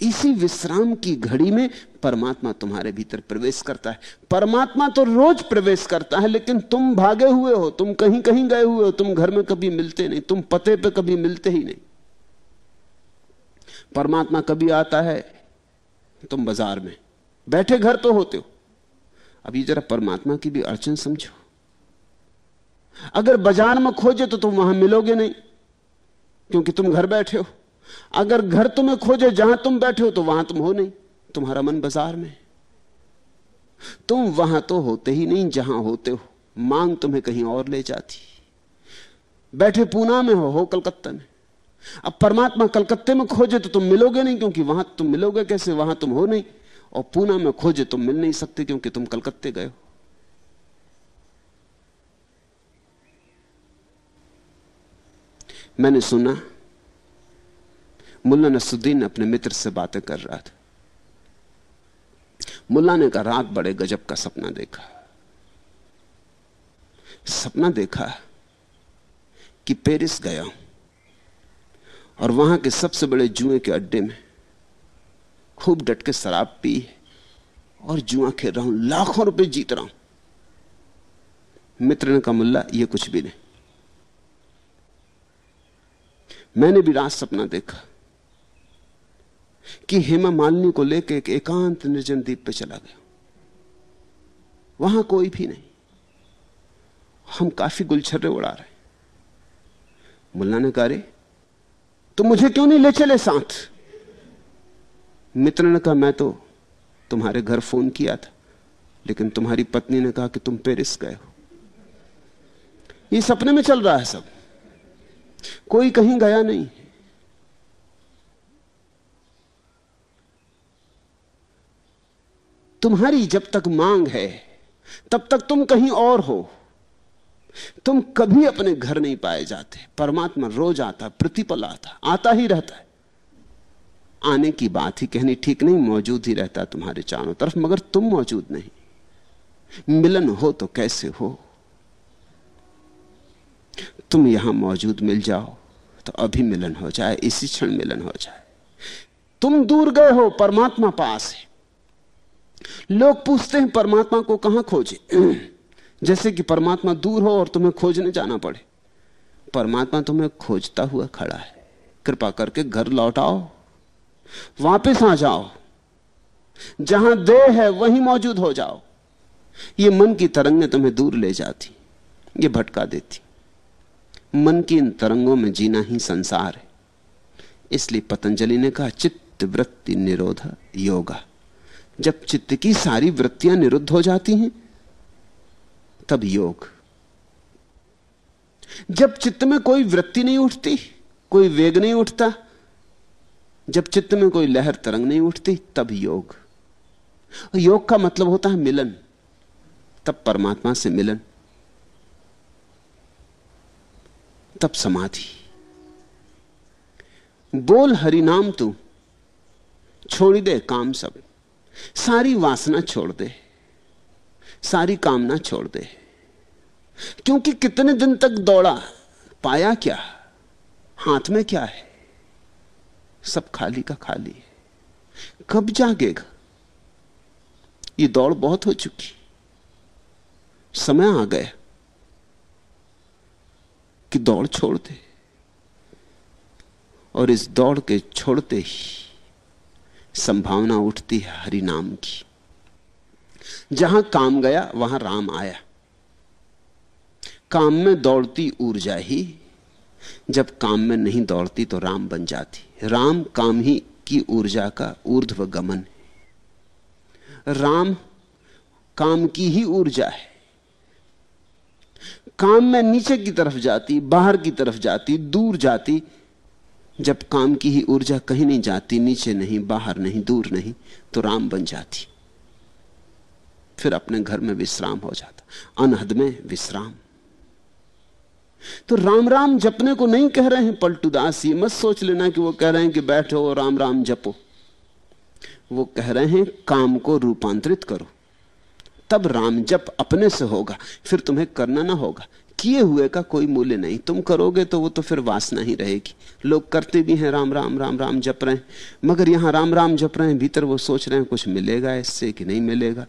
इसी विश्राम की घड़ी में परमात्मा तुम्हारे भीतर प्रवेश करता है। परमात्मा तो रोज प्रवेश करता है, लेकिन तुम भागे हुए हो, तुम कहीं कहीं गए हुए हो, तुम घर में कभी मिलते नहीं, तुम पते पे कभी मिलते ही नहीं। परमात्मा कभी आता है, तुम बाज़ार में। बैठे घर तो होते हो। ये जरा परमात्मा की भी अड़चन समझो। अगर बाज़ार में खोजे तो तुम वहाँ मिलोगे नहीं, क्योंकि तुम घर बैठे हो। अगर घर तुम्हें खोजे, जहाँ तुम बैठे हो तो वहाँ तुम हो नहीं। तुम्हारा मन बाज़ार में तुम वहाँ तो होते ही नहीं जहाँ होते हो। मांग तुम्हें कहीं और ले जाती। बैठे पूना में हो हो कलकत्ता में। अब परमात्मा कलकत्ते में खोजे तो तुम मिलोगे नहीं, क्योंकि वहाँ तुम मिलोगे कैसे? वहाँ तुम हो नहीं। और पूना में खोजे तुम मिल नहीं सकते, क्योंकि तुम कलकत्ते गए हो। मैंने सुना, मुल्ला नसुद्दीन अपने मित्र से बातें कर रहा था। मुल्ला ने कहा, रात बड़े गजब का सपना देखा। सपना देखा कि पेरिस गया हूँ और वहाँ के सबसे बड़े जुए के अड्डे में खूब डट के शराब पी और जुआ खेल रहा हूँ, लाखों रुपए जीत रहा हूँ। मित्र ने कहा, मुल्ला, ये कुछ भी नहीं। मैंने भी रात सपना देखा। कि हेमा मालिनी को लेकर एक एकांत निर्जन द्वीप पे चला गया। वहाँ कोई भी नहीं। हम काफ़ी गुलछर्रे उड़ा रहे मुल्ला ने कहा तो मुझे क्यों नहीं ले चले साथ? मित्र ने कहा, मैं तो तुम्हारे घर फ़ोन किया था, लेकिन तुम्हारी पत्नी ने कहा कि तुम पेरिस गए हो। ये सपने में चल रहा है सब। कोई कहीं गया नहीं। तुम्हारी जब तक मांग है, तब तक तुम कहीं और हो। तुम कभी अपने घर नहीं पाए जाते। परमात्मा रोज आता, प्रतिपल आता आता ही रहता है। आने की बात ही कहनी ठीक नहीं, मौजूद ही रहता तुम्हारे चारों तरफ़, मगर तुम मौजूद नहीं। मिलन हो तो कैसे हो? तुम यहाँ मौजूद मिल जाओ तो अभी मिलन हो जाए, इसी क्षण मिलन हो जाए। तुम दूर गए हो, परमात्मा पास है। लोग पूछते हैं, परमात्मा को कहाँ खोजे? जैसे कि परमात्मा दूर हो और तुम्हें खोजने जाना पड़े। परमात्मा तुम्हें खोजता हुआ खड़ा है। कृपा करके घर लौटाओ वापस आ जाओ। जहाँ देह है, वहीं मौजूद हो जाओ। ये मन की तरंगें तुम्हें दूर ले जाती, ये भटका देती। मन की इन तरंगों में जीना ही संसार है। इसलिए पतंजलि ने कहा, चित्त वृत्ति निरोध योगा। जब चित्त की सारी वृत्तियाँ निरुद्ध हो जाती हैं, तब योग। जब चित्त में कोई वृत्ति नहीं उठती, कोई वेग नहीं उठता, जब चित्त में कोई लहर तरंग नहीं उठती, तब योग। योग का मतलब होता है मिलन, तब परमात्मा से मिलन, तब समाधि। बोल हरि नाम तू, छोड़ दे काम सब। सारी वासना छोड़ दे, सारी कामना छोड़ दे। क्योंकि कितने दिन तक दौड़ा, पाया क्या, हाथ में क्या है? सब खाली का खाली है। कब जागेगा? ये दौड़ बहुत हो चुकी। समय आ गया कि दौड़ छोड़ दे। और इस दौड़ के छोड़ते ही संभावना उठती है हरि नाम की। जहाँ काम गया, वहाँ राम आया। काम में दौड़ती ऊर्जा ही, जब काम में नहीं दौड़ती तो राम बन जाती। राम काम ही की ऊर्जा का ऊर्ध्व गमन है। राम काम की ही ऊर्जा है। काम में नीचे की तरफ़ जाती, बाहर की तरफ़ जाती, दूर जाती जब काम की ही ऊर्जा कहीं नहीं जाती, नीचे नहीं, बाहर नहीं, दूर नहीं तो राम बन जाती। फिर अपने घर में विश्राम हो जाता। अनहद में विश्राम। तो राम राम जपने को नहीं कह रहे हैं पलटूदास ये मत सोच लेना कि वो कह रहे हैं कि बैठो और राम राम जपो। वो कह रहे हैं, काम को रूपांतरित करो। तब राम जप अपने से होगा। फिर तुम्हें करना ना होगा। किए हुए का कोई मूल्य नहीं। तुम करोगे तो वो तो फिर वासना ही रहेगी। लोग करते भी हैं, राम राम राम राम जप रहे हैं। मगर यहाँ राम राम जप रहे हैं, भीतर वो सोच रहे हैं, कुछ मिलेगा इससे कि नहीं मिलेगा?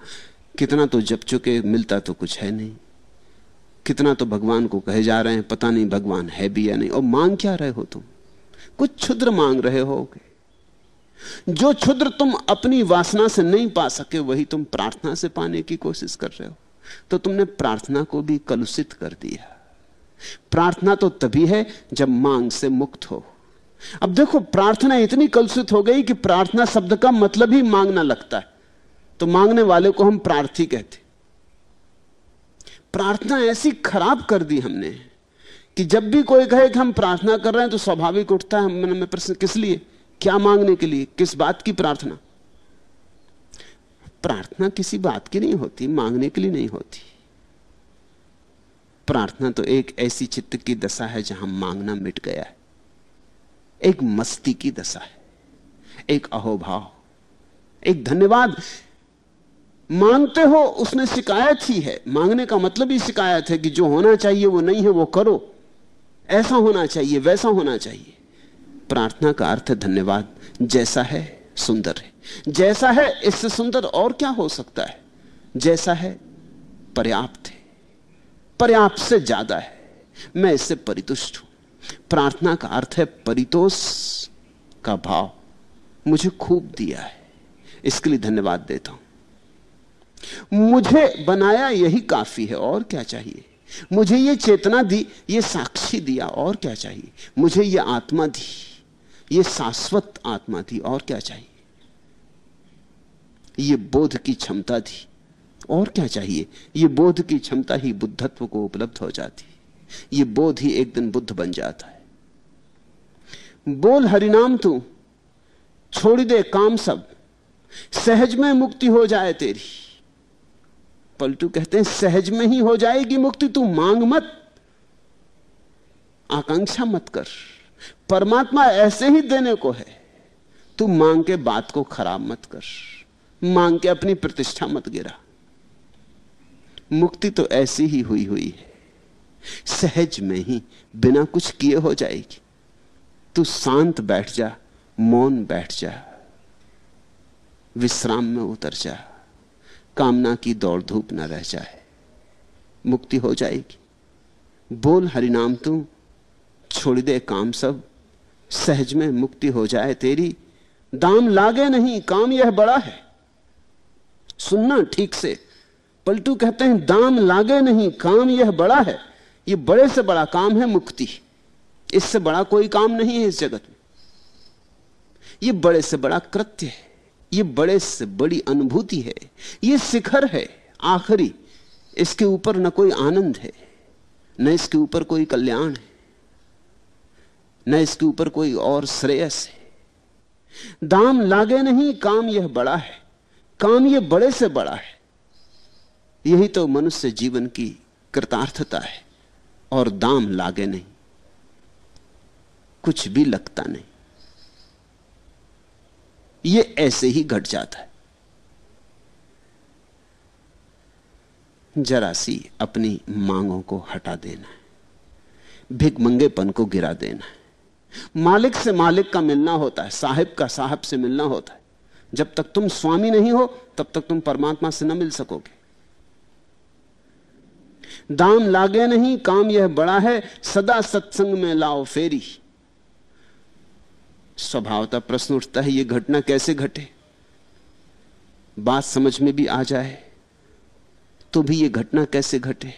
कितना तो जप चुके, मिलता तो कुछ है नहीं। कितना तो भगवान को कहे जा रहे हैं, पता नहीं भगवान है भी या नहीं। और मांग क्या रहे हो तुम? कुछ क्षुद्र मांग रहे हो जो क्षुद्र तुम अपनी वासना से नहीं पा सके, वही तुम प्रार्थना से पाने की कोशिश कर रहे हो। तो तुमने प्रार्थना को भी कलुषित कर दिया। प्रार्थना तो तभी है जब मांग से मुक्त हो। अब देखो, प्रार्थना इतनी कलुषित हो गई कि प्रार्थना शब्द का मतलब ही मांगना लगता है। तो मांगने वाले को हम प्रार्थी कहते प्रार्थना ऐसी खराब कर दी हमने कि जब भी कोई कहे कि हम प्रार्थना कर रहे हैं तो स्वाभाविक उठता है, मन में प्रश्न, किस लिए? क्या मांगने के लिए? किस बात की प्रार्थना? प्रार्थना किसी बात की नहीं होती, मांगने के लिए नहीं होती। प्रार्थना तो एक ऐसी चित्त की दशा है जहाँ मांगना मिट गया है। एक मस्ती की दशा है, एक अहोभाव, एक धन्यवाद। मांगते हो, उसने शिकायत ही है। मांगने का मतलब ही शिकायत है कि जो होना चाहिए वो नहीं है, वो करो। ऐसा होना चाहिए, वैसा होना चाहिए। प्रार्थना का अर्थ धन्यवाद जैसा है, सुंदर है। जैसा है, इससे सुंदर और क्या हो सकता है? जैसा है, पर्याप्त है। पर्याप्त से ज़्यादा है। मैं इससे परितुष्ट हूँ। प्रार्थना का अर्थ है परितोष का भाव। मुझे खूब दिया है। इसके लिए धन्यवाद देता हूँ। मुझे बनाया यही काफ़ी है। और क्या चाहिए? मुझे ये चेतना दी, ये साक्षी दिया। और क्या चाहिए? मुझे ये आत्मा दी, ये शाश्वत आत्मा थी और क्या चाहिए? ये बोध की क्षमता थी। और क्या चाहिए? ये बोध की क्षमता ही बुद्धत्व को उपलब्ध हो जाती। ये बोध ही एक दिन बुद्ध बन जाता है। बोल हरिनाम तू, छोड़ दे काम सब, सहज में मुक्ति हो जाए तेरी। पलटू कहते हैं, सहज में ही हो जाएगी मुक्ति, तू मांग मत, आकांक्षा मत कर। परमात्मा ऐसे ही देने को है, तू मांग के बात को खराब मत कर। मांग के अपनी प्रतिष्ठा मत गिरा। मुक्ति तो ऐसी ही हुई हुई है। सहज में ही बिना कुछ किए हो जाएगी। तू शांत बैठ जा, मौन बैठ जा, विश्राम में उतर जा, कामना की दौड़ धूप न रह जाए। मुक्ति हो जाएगी। बोल हरिनाम तू, छोड़ दे काम सब, सहज में मुक्ति हो जाए तेरी। दाम लागे नहीं, काम यह बड़ा है। सुनना ठीक से। पलटू कहते हैं दाम लागे नहीं, काम यह बड़ा है। यह बड़े से बड़ा काम है मुक्ति। इससे बड़ा कोई काम नहीं है इस जगत में। यह बड़े से बड़ा कृत्य है। यह बड़े से बड़ी अनुभूति है। यह शिखर है, आखिरी। इसके ऊपर न कोई आनंद है, न इसके ऊपर कोई कल्याण है, न इसके ऊपर कोई और श्रेयस है। दाम लागे नहीं, काम यह बड़ा है। काम यह बड़े से बड़ा है। यही तो मनुष्य जीवन की कृतार्थता है और दाम लागे नहीं। कुछ भी लगता नहीं। यह ऐसे ही घट जाता है। जरा सी अपनी मांगों को हटा देना है। भिगमंगेपन को गिरा देना है। मालिक से मालिक का मिलना होता है, साहिब का साहब से मिलना होता है। जब तक तुम स्वामी नहीं हो, तब तक तुम परमात्मा से न मिल सकोगे। दाम लागे नहीं, काम यह बड़ा है, सदा सत्संग में लाओ फेरी। स्वभावता प्रश्न उठता है यह घटना कैसे घटे? बात समझ में भी आ जाए तो भी यह घटना कैसे घटे?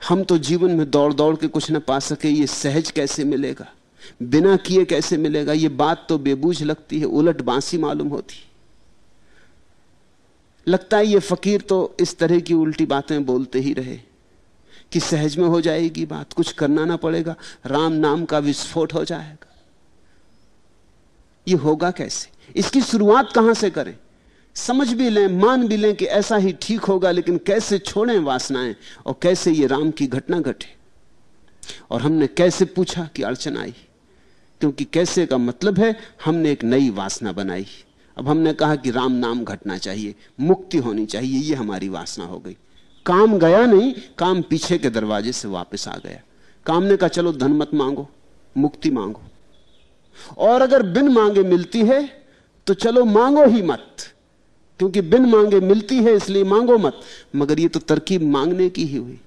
हम तो जीवन में दौड़ दौड़ के कुछ ना पा सके, ये सहज कैसे मिलेगा? बिना किए कैसे मिलेगा? ये बात तो बेबूझ लगती है, उलट बांसी मालूम होती लगता है ये फकीर तो इस तरह की उल्टी बातें बोलते ही रहे कि सहज में हो जाएगी बात, कुछ करना ना पड़ेगा, राम नाम का विस्फोट हो जाएगा। ये होगा कैसे? इसकी शुरुआत कहाँ से करें? समझ भी लें, मान भी लें कि ऐसा ही ठीक होगा, लेकिन कैसे छोड़ें वासनाएँ और कैसे ये राम की घटना घटे? और हमने कैसे पूछा कि अड़चन आई? क्योंकि कैसे का मतलब है, हमने एक नई वासना बनाई। अब हमने कहा कि राम नाम घटना चाहिए, मुक्ति होनी चाहिए, ये हमारी वासना हो गई। काम गया नहीं, काम पीछे के दरवाजे से वापस आ गया। काम ने कहा, चलो धन मत मांगो, मुक्ति मांगो। और अगर बिन मांगे मिलती है तो चलो मांगो ही मत। क्योंकि बिन मांगे मिलती है, इसलिए मांगो मत। मगर ये तो तरकीब मांगने की ही हुई।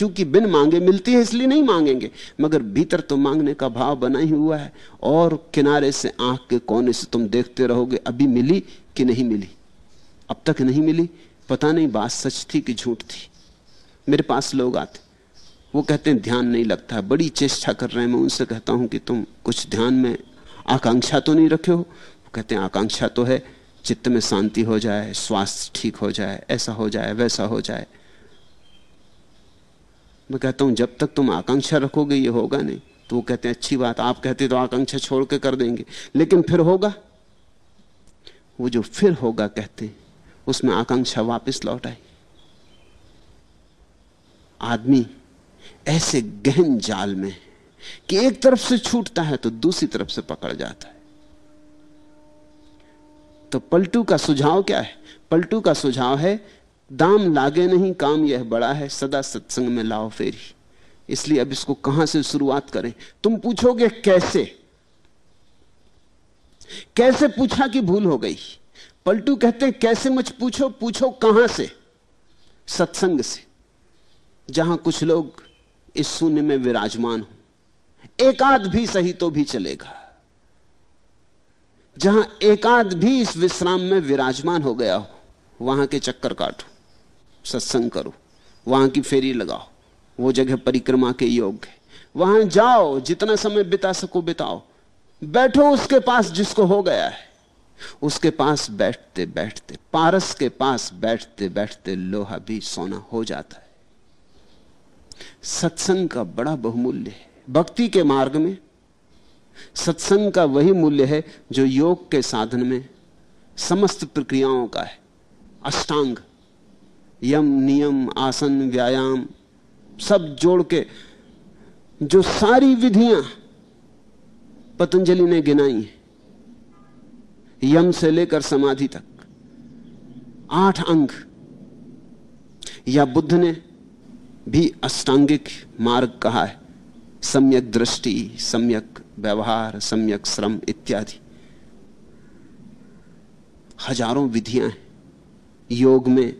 क्योंकि बिन मांगे मिलती है, इसलिए नहीं मांगेंगे। मगर भीतर तो मांगने का भाव बना ही हुआ है। और किनारे से आँख के कोने से तुम देखते रहोगे, अभी मिली कि नहीं मिली? अब तक नहीं मिली। पता नहीं, बात सच थी कि झूठ थी। मेरे पास लोग आते। वो कहते हैं, ध्यान नहीं लगता। है बड़ी चेष्टा कर रहे हैं। मैं उनसे कहता हूँ कि तुम कुछ ध्यान में आकांक्षा तो नहीं रखे हो? कहते हैं, आकांक्षा तो है। चित्त में शांति हो जाए, स्वास्थ्य ठीक हो जाए, ऐसा हो जाए, वैसा हो जाए। मैं कहता हूँ, जब तक तुम आकांक्षा रखोगे, ये होगा नहीं। तो वो कहते हैं, अच्छी बात, आप कहते तो आकांक्षा छोड़ के कर देंगे। लेकिन फिर होगा? वो जो फिर होगा कहते, उसमें आकांक्षा वापस लौट आई। आदमी ऐसे गहन जाल में कि एक तरफ़ से छूटता है तो दूसरी तरफ़ से पकड़ जाता है। तो पलटू का सुझाव क्या है? पलटू का सुझाव है दाम लागे नहीं, काम यह बड़ा है, सदा सत्संग में लाओ फेरी। इसलिए अब इसको कहाँ से शुरुआत करें? तुम पूछोगे कैसे? कैसे पूछा कि भूल हो गई? पलटू कहते हैं, कैसे मुझ पूछो पूछो कहाँ से? सत्संग से। जहाँ कुछ लोग इस शून्य में विराजमान हो, एकाध भी सही तो भी चलेगा। जहाँ एकाध भी इस विश्राम में विराजमान हो गया हो, वहाँ के चक्कर काटो। सत्संग करो। वहाँ की फेरी लगाओ। वो जगह परिक्रमा के योग्य है। वहाँ जाओ, जितना समय बिता सको बिताओ। बैठो उसके पास जिसको हो गया है। उसके पास बैठते बैठते, पारस के पास बैठते बैठते लोहा भी सोना हो जाता है। सत्संग का बड़ा बहुमूल्य है। भक्ति के मार्ग में सत्संग का वही मूल्य है जो योग के साधन में समस्त प्रक्रियाओं का है। अष्टांग। यम, नियम, आसन, व्यायाम, सब जोड़ के जो सारी विधियाँ पतंजलि ने गिनाई है, यम से लेकर समाधि तक, आठ अंग, या बुद्ध ने भी अष्टांगिक मार्ग कहा है, सम्यक दृष्टि, सम्यक व्यवहार, सम्यक श्रम इत्यादि। हज़ारों विधियाँ हैं, योग में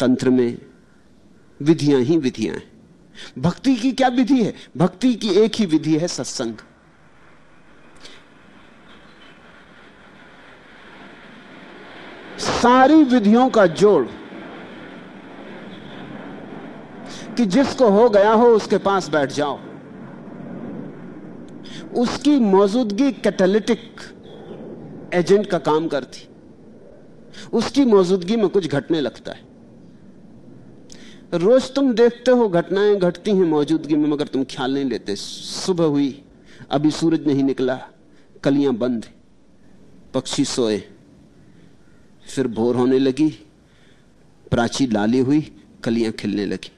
तंत्र में विधियाँ ही विधियाँ हैं। भक्ति की क्या विधि है? भक्ति की एक ही विधि है सत्संग। सारी विधियों का जोड़ कि जिसको हो गया हो उसके पास बैठ जाओ। उसकी मौजूदगी कैटालिटिक एजेंट का काम करती। उसकी मौजूदगी में कुछ घटने लगता है। रोज तुम देखते हो घटनाएँ घटती हैं मौजूदगी में, मगर तुम ख्याल नहीं लेते। सुबह हुई, अभी सूरज नहीं निकला, कलियाँ बंद पक्षी सोए। फिर भोर होने लगी, प्राची लाली हुई, कलियाँ खिलने लगी।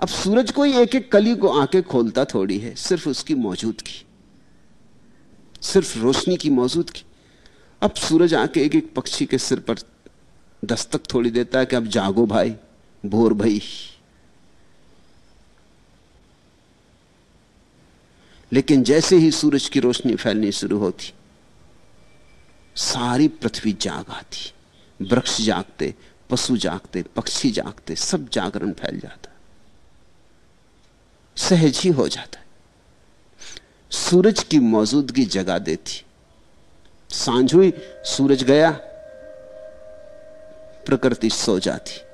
अब सूरज कोई एक एक कली को आके खोलता थोड़ी है, सिर्फ़ उसकी मौजूदगी। सिर्फ़ रोशनी की मौजूदगी। अब सूरज आके एक एक पक्षी के सिर पर दस्तक थोड़ी देता है कि अब जागो भाई। भोर भई। लेकिन जैसे ही सूरज की रोशनी फैलनी शुरू होती, सारी पृथ्वी जाग आती। वृक्ष जागते, पशु जागते, पक्षी जागते, सब जागरण फैल जाता। सहज ही हो जाता। है सूरज की मौजूदगी जगा देती। साँझ हुई सूरज गया, प्रकृति सो जाती।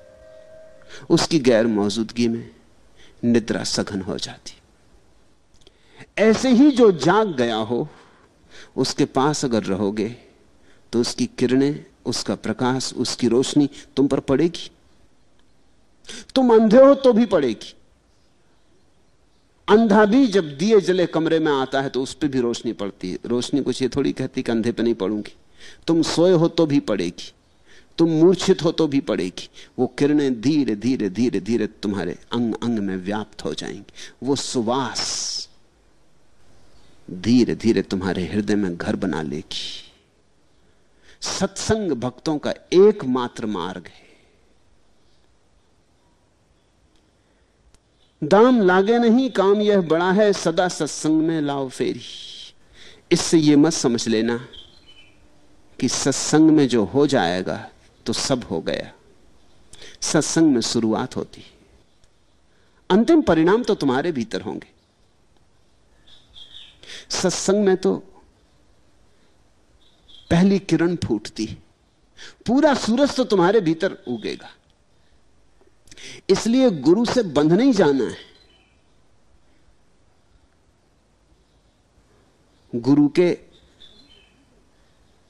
उसकी गैर मौजूदगी में निद्रा सघन हो जाती। ऐसे ही जो जाग गया हो, उसके पास अगर रहोगे तो उसकी किरणें, उसका प्रकाश, उसकी रोशनी तुम पर पड़ेगी। तुम अंधे हो तो भी पड़ेगी। अंधा भी जब दिए जले कमरे में आता है तो उस पर भी रोशनी पड़ती है। रोशनी कुछ ये थोड़ी कहती कि अंधे पे नहीं पड़ूँगी। तुम सोए हो तो भी पड़ेगी। तुम मूर्छित हो तो भी पड़ेगी। वो किरणें धीरे धीरे धीरे धीरे तुम्हारे अंग अंग में व्याप्त हो जाएँगी। वो सुवास धीरे धीरे तुम्हारे हृदय में घर बना लेगी। सत्संग भक्तों का एकमात्र मार्ग है। दाम लागे नहीं, काम यह बड़ा है, सदा सत्संग में लाओ फेरी। इससे यह मत समझ लेना कि सत्संग में जो हो जाएगा तो सब हो गया। सत्संग में शुरुआत होती अंतिम परिणाम तो तुम्हारे भीतर होंगे। सत्संग में तो पहली किरण फूटती पूरा सूरज तो तुम्हारे भीतर उगेगा। इसलिए गुरु से बंध नहीं जाना है। गुरु के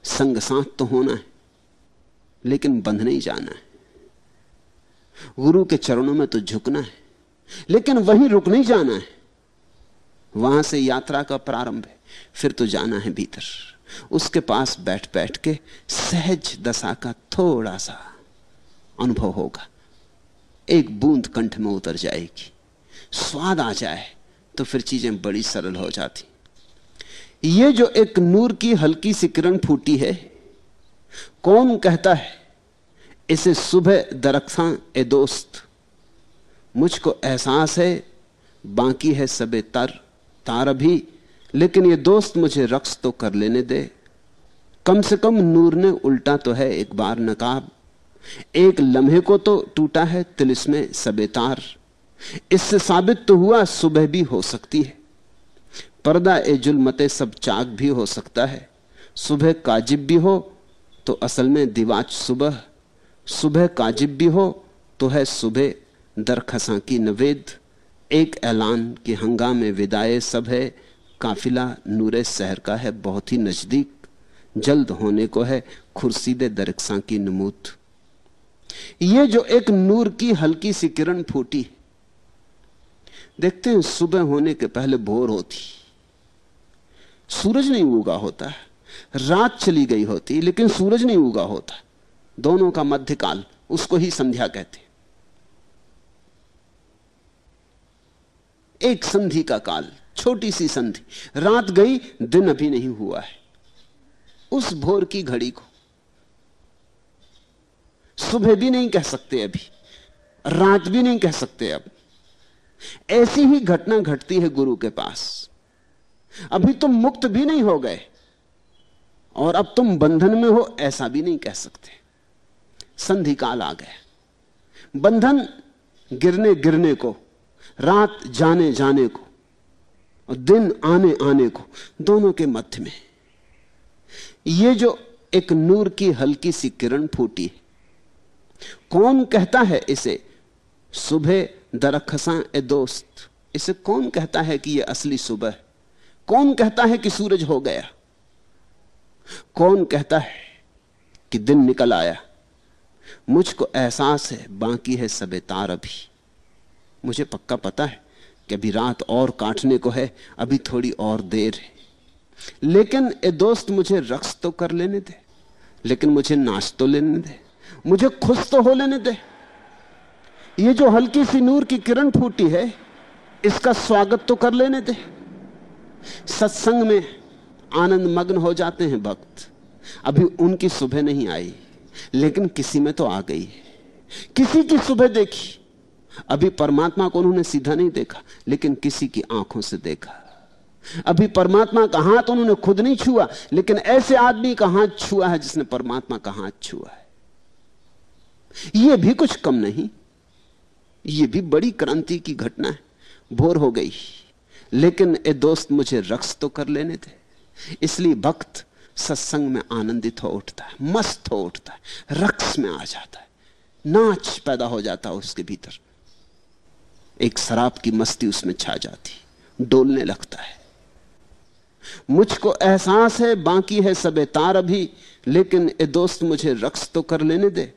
संग साथ तो होना है। लेकिन बंध नहीं जाना है। गुरु के चरणों में तो झुकना है, लेकिन वहीं रुक नहीं जाना है। वहाँ से यात्रा का प्रारंभ है, फिर तो जाना है भीतर। उसके पास बैठ बैठ के सहज दशा का थोड़ा सा अनुभव होगा। एक बूंद कंठ में उतर जाएगी, स्वाद आ जाए तो फिर चीज़ें बड़ी सरल हो जाती। ये जो एक नूर की हल्की सी किरण फूटी है कौन कहता है, इसे सुबह दरख्सा ए दोस्त। मुझको एहसास है, बाकी है सबे तर, तार भी, लेकिन ये दोस्त मुझे रक्स तो कर लेने दे। कम से कम नूर ने उल्टा तो है एक बार नकाब। एक लम्हे को तो टूटा है तिलिस में सबेतार इससे साबित तो हुआ सुबह भी हो सकती है। पर्दा ए जुलमते सब चाक भी हो सकता है। सुबह काजिब भी हो तो असल में दिवाच सुबह सुबह काजिब भी हो तो है सुबह दरखसा की नवेद। एक ऐलान कि हंगामे विदाए सब है, काफिला नूरे शहर का है बहुत ही नज़दीक। जल्द होने को है खुर्सीदे दरखसा की नमूत ये जो एक नूर की हल्की सी किरण फूटी, देखते हैं सुबह होने के पहले भोर होती। सूरज नहीं उगा होता। रात चली गई होती, लेकिन सूरज नहीं उगा होता। दोनों का मध्यकाल उसको ही संध्या कहते एक संधि का काल, छोटी सी संधि। रात गई, दिन अभी नहीं हुआ है। उस भोर की घड़ी को सुबह भी नहीं कह सकते अभी, रात भी नहीं कह सकते अब। ऐसी ही घटना घटती है गुरु के पास। अभी तुम मुक्त भी नहीं हो गए। और अब तुम बंधन में हो, ऐसा भी नहीं कह सकते। संधि काल आ गया। बंधन गिरने गिरने को, रात जाने जाने को, और दिन आने आने को, दोनों के मध्य में। ये जो एक नूर की हल्की सी किरण फूटी है, कौन कहता है इसे, सुबह दरखसा ए दोस्त? इसे कौन कहता है कि यह असली सुबह कौन कहता है कि सूरज हो गया? कौन कहता है कि दिन निकल आया? मुझको एहसास है, बाकी है सबे तार अभी। मुझे पक्का पता है कि अभी रात और काटने को है, अभी थोड़ी और देर है। लेकिन ए दोस्त मुझे रक्स तो कर लेने दे, लेकिन मुझे नाच तो लेने दे, मुझे खुश तो हो लेने दे। ये जो हल्की सी नूर की किरण फूटी है, इसका स्वागत तो कर लेने दे। सत्संग में आनंद मग्न हो जाते हैं भक्त। अभी उनकी सुबह नहीं आई, लेकिन किसी में तो आ गई। किसी की सुबह देखी। अभी परमात्मा को उन्होंने सीधा नहीं देखा, लेकिन किसी की आँखों से देखा। अभी परमात्मा का हाथ उन्होंने खुद नहीं छुआ, लेकिन ऐसे आदमी का हाथ छुआ है जिसने परमात्मा का हाथ छुआ है। यह भी कुछ कम नहीं यह भी बड़ी क्रांति की घटना है। भोर हो गई, लेकिन ए दोस्त मुझे रक्स तो कर लेने दे इसलिए भक्त सत्संग में आनंदित हो उठता है, मस्त हो उठता है, रक्स में आ जाता है, नाच पैदा हो जाता है उसके भीतर। एक शराब की मस्ती उसमें छा जाती, डोलने लगता है। मुझको एहसास है, बाकी है सबे तार अभी, लेकिन ए दोस्त मुझे रक्स तो कर लेने दे।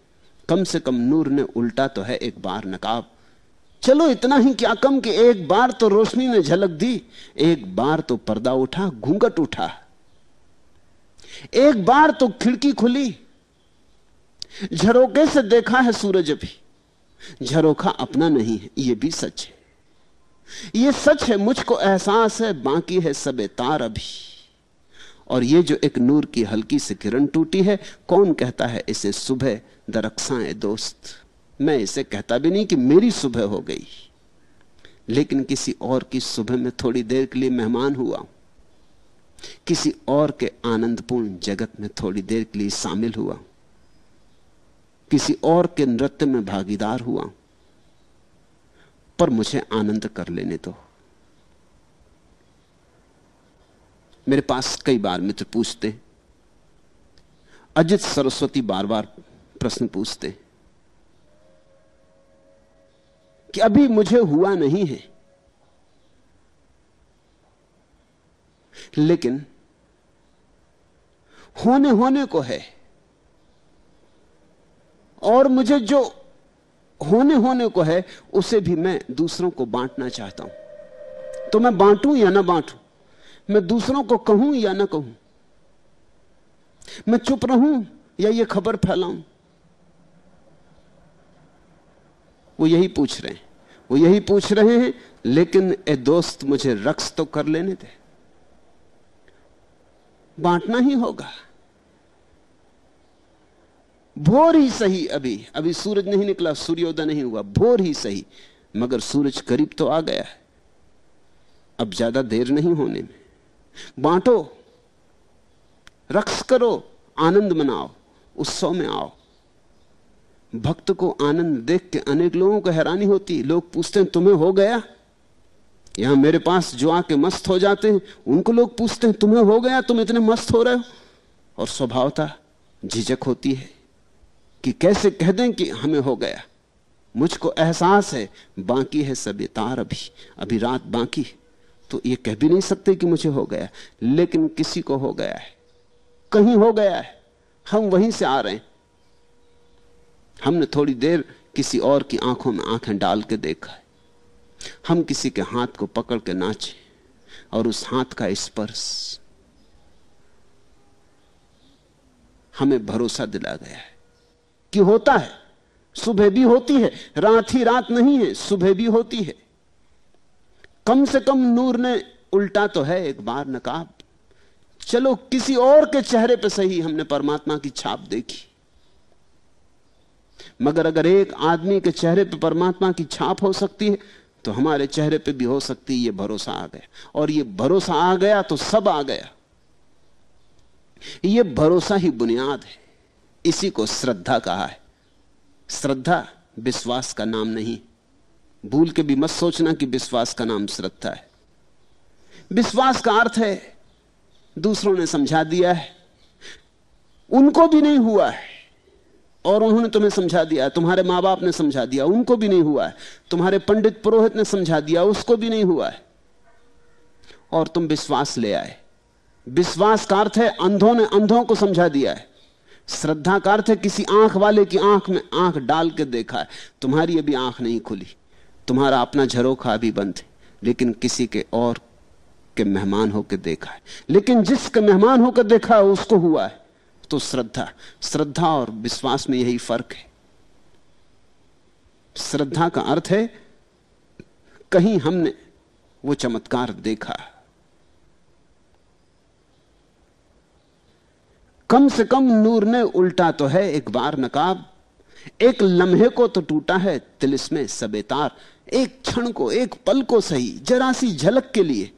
कम से कम नूर ने उल्टा तो है एक बार नकाब। चलो इतना ही क्या कम कि एक बार तो रोशनी ने झलक दी, एक बार तो पर्दा उठा, घूंघट उठा। एक बार तो खिड़की खुली झरोके से देखा है सूरज अभी झरोखा अपना नहीं है यह भी सच है। यह सच है, मुझको एहसास है, बाकी है सबे तार अभी। और ये जो एक नूर की हल्की सी किरण टूटी है, कौन कहता है इसे सुबह दरक्साएँ दोस्त? मैं इसे कहता भी नहीं कि मेरी सुबह हो गई, लेकिन किसी और की सुबह में थोड़ी देर के लिए मेहमान हुआ हूँ। किसी और के आनंदपूर्ण जगत में थोड़ी देर के लिए शामिल हुआ किसी और के नृत्य में भागीदार हुआ पर मुझे आनंद कर लेने दो। मेरे पास कई बार मित्र पूछते, अजित सरस्वती बार बार प्रश्न पूछते कि अभी मुझे हुआ नहीं है। लेकिन होने होने को है। और मुझे जो होने होने को है, उसे भी मैं दूसरों को बांटना चाहता हूँ। तो मैं बांटूं या ना बांटूं? मैं दूसरों को कहूँ या ना कहूँ? मैं चुप रहूँ या ये खबर फैलाऊं? वो यही पूछ रहे हैं। वो यही पूछ रहे हैं, लेकिन ए दोस्त मुझे रक्स तो कर लेने दे। बांटना ही होगा। भोर ही सही अभी अभी सूरज नहीं निकला, सूर्योदय नहीं हुआ, भोर ही सही, मगर सूरज करीब तो आ गया है। अब ज़्यादा देर नहीं होने में। बांटो, रक्स करो, आनंद मनाओ, उत्सव में आओ। भक्त को आनंद देख के अनेक लोगों को हैरानी होती, लोग पूछते हैं, तुम्हें हो गया? यहाँ मेरे पास जो आके मस्त हो जाते हैं, उनको लोग पूछते हैं, तुम्हें हो गया? तुम इतने मस्त हो रहे हो? और स्वभावता झिझक होती है कि कैसे कह दें कि हमें हो गया। मुझको एहसास है, बाकी है सब तार अभी अभी रात बाकी तो ये कह भी नहीं सकते कि मुझे हो गया, लेकिन किसी को हो गया है, कहीं हो गया है, हम वहीं से आ रहे हैं। हमने थोड़ी देर किसी और की आँखों में आँखें डाल के देखा है। हम किसी के हाथ को पकड़ के नाचे और उस हाथ का स्पर्श हमें भरोसा दिला गया है कि होता है। सुबह भी होती है, रात ही रात नहीं है, सुबह भी होती है। कम से कम नूर ने उल्टा तो है एक बार नकाब। चलो किसी और के चेहरे पर सही हमने परमात्मा की छाप देखी। मगर अगर एक आदमी के चेहरे पे परमात्मा की छाप हो सकती है तो हमारे चेहरे पे भी हो सकती है, ये भरोसा आ गया। और ये भरोसा आ गया तो सब आ गया। ये भरोसा ही बुनियाद है। इसी को श्रद्धा कहा है। श्रद्धा विश्वास का नाम नहीं। भूल के भी मत सोचना कि विश्वास का नाम श्रद्धा है। विश्वास का अर्थ है, दूसरों ने समझा दिया है, उनको भी नहीं हुआ है। और उन्होंने तुम्हें समझा दिया, तुम्हारे माँ बाप ने समझा दिया, उनको भी नहीं हुआ है। तुम्हारे पंडित पुरोहित ने समझा दिया, उसको भी नहीं हुआ है। और तुम विश्वास ले आए। विश्वास का अर्थ है, अंधों ने अंधों को समझा दिया है। श्रद्धा का अर्थ है, किसी आँख वाले की आँख में आँख डाल के देखा है। तुम्हारी अभी आँख नहीं खुली। तुम्हारा अपना झरोखा अभी बंद है। लेकिन किसी के और के मेहमान होकर देखा है। लेकिन जिसके मेहमान होकर देखा है, उसको हुआ है। तो श्रद्धा श्रद्धा और विश्वास में यही फ़र्क है। श्रद्धा का अर्थ है, कहीं हमने वो चमत्कार देखा। कम से कम नूर ने उल्टा तो है, एक बार नकाब, एक लम्हे को तो टूटा है, तिलिस्मे सबेतार एक क्षण को, एक पल को सही, जरा सी झलक के लिए,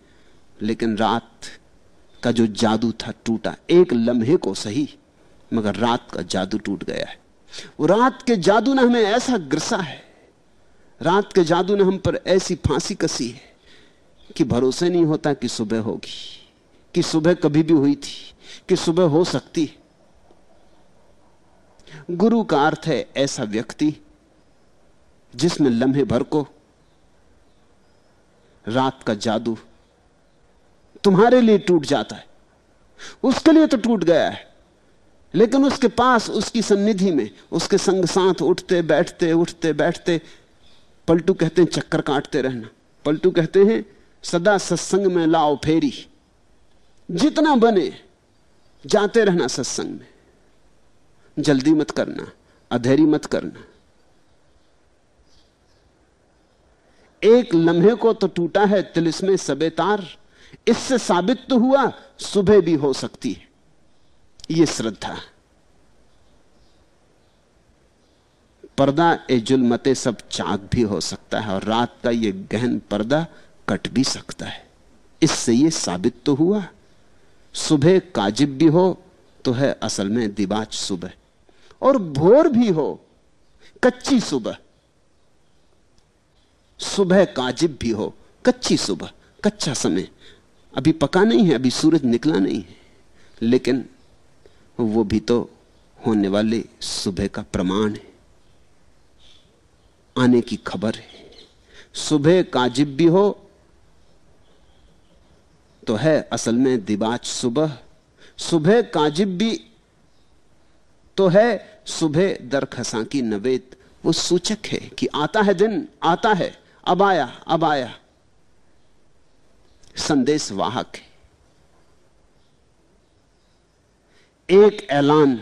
लेकिन रात का जो जादू था टूटा। एक लम्हे को सही, मगर रात का जादू टूट गया है। वो रात के जादू ने हमें ऐसा ग्रसा है। रात के जादू ने हम पर ऐसी फांसी कसी है कि भरोसे नहीं होता कि सुबह होगी, कि सुबह कभी भी हुई थी, कि सुबह हो सकती गुरु का अर्थ है ऐसा व्यक्ति जिसमें लम्हे भर को रात का जादू तुम्हारे लिए टूट जाता है। उसके लिए तो टूट गया है। लेकिन उसके पास, उसकी सन्निधि में, उसके संग साथ उठते, बैठते उठते, बैठते, पलटू कहते हैं, चक्कर काटते रहना। पलटू कहते हैं, सदा सत्संग में लाओ फेरी। जितना बने, जाते रहना सत्संग में। जल्दी मत करना, अधेरी मत करना। एक लम्हे को तो टूटा है तिलिस्मे सबे तार इससे साबित तो हुआ, सुबह भी हो सकती है। यह श्रद्धा। पर्दा ए जुलमते सब चाक भी हो सकता है और रात का यह गहन पर्दा कट भी सकता है। इससे यह साबित तो हुआ, सुबह काजिब भी हो तो है असल में दिबाच सुबह, और भोर भी हो, कच्ची सुबह। सुबह काजिब भी हो, कच्ची सुबह, कच्चा समय। अभी पका नहीं है, अभी सूरज निकला नहीं है। लेकिन वो भी तो होने वाले सुबह का प्रमाण है। आने की खबर है। सुबह काजिब भी हो तो है असल में दिबाच सुबह। सुबह काजिब भी तो है, सुबह दरखसा की नवेद। वो सूचक है कि आता है दिन, आता है, अब आया अब आया। संदेश वाहक है। एक ऐलान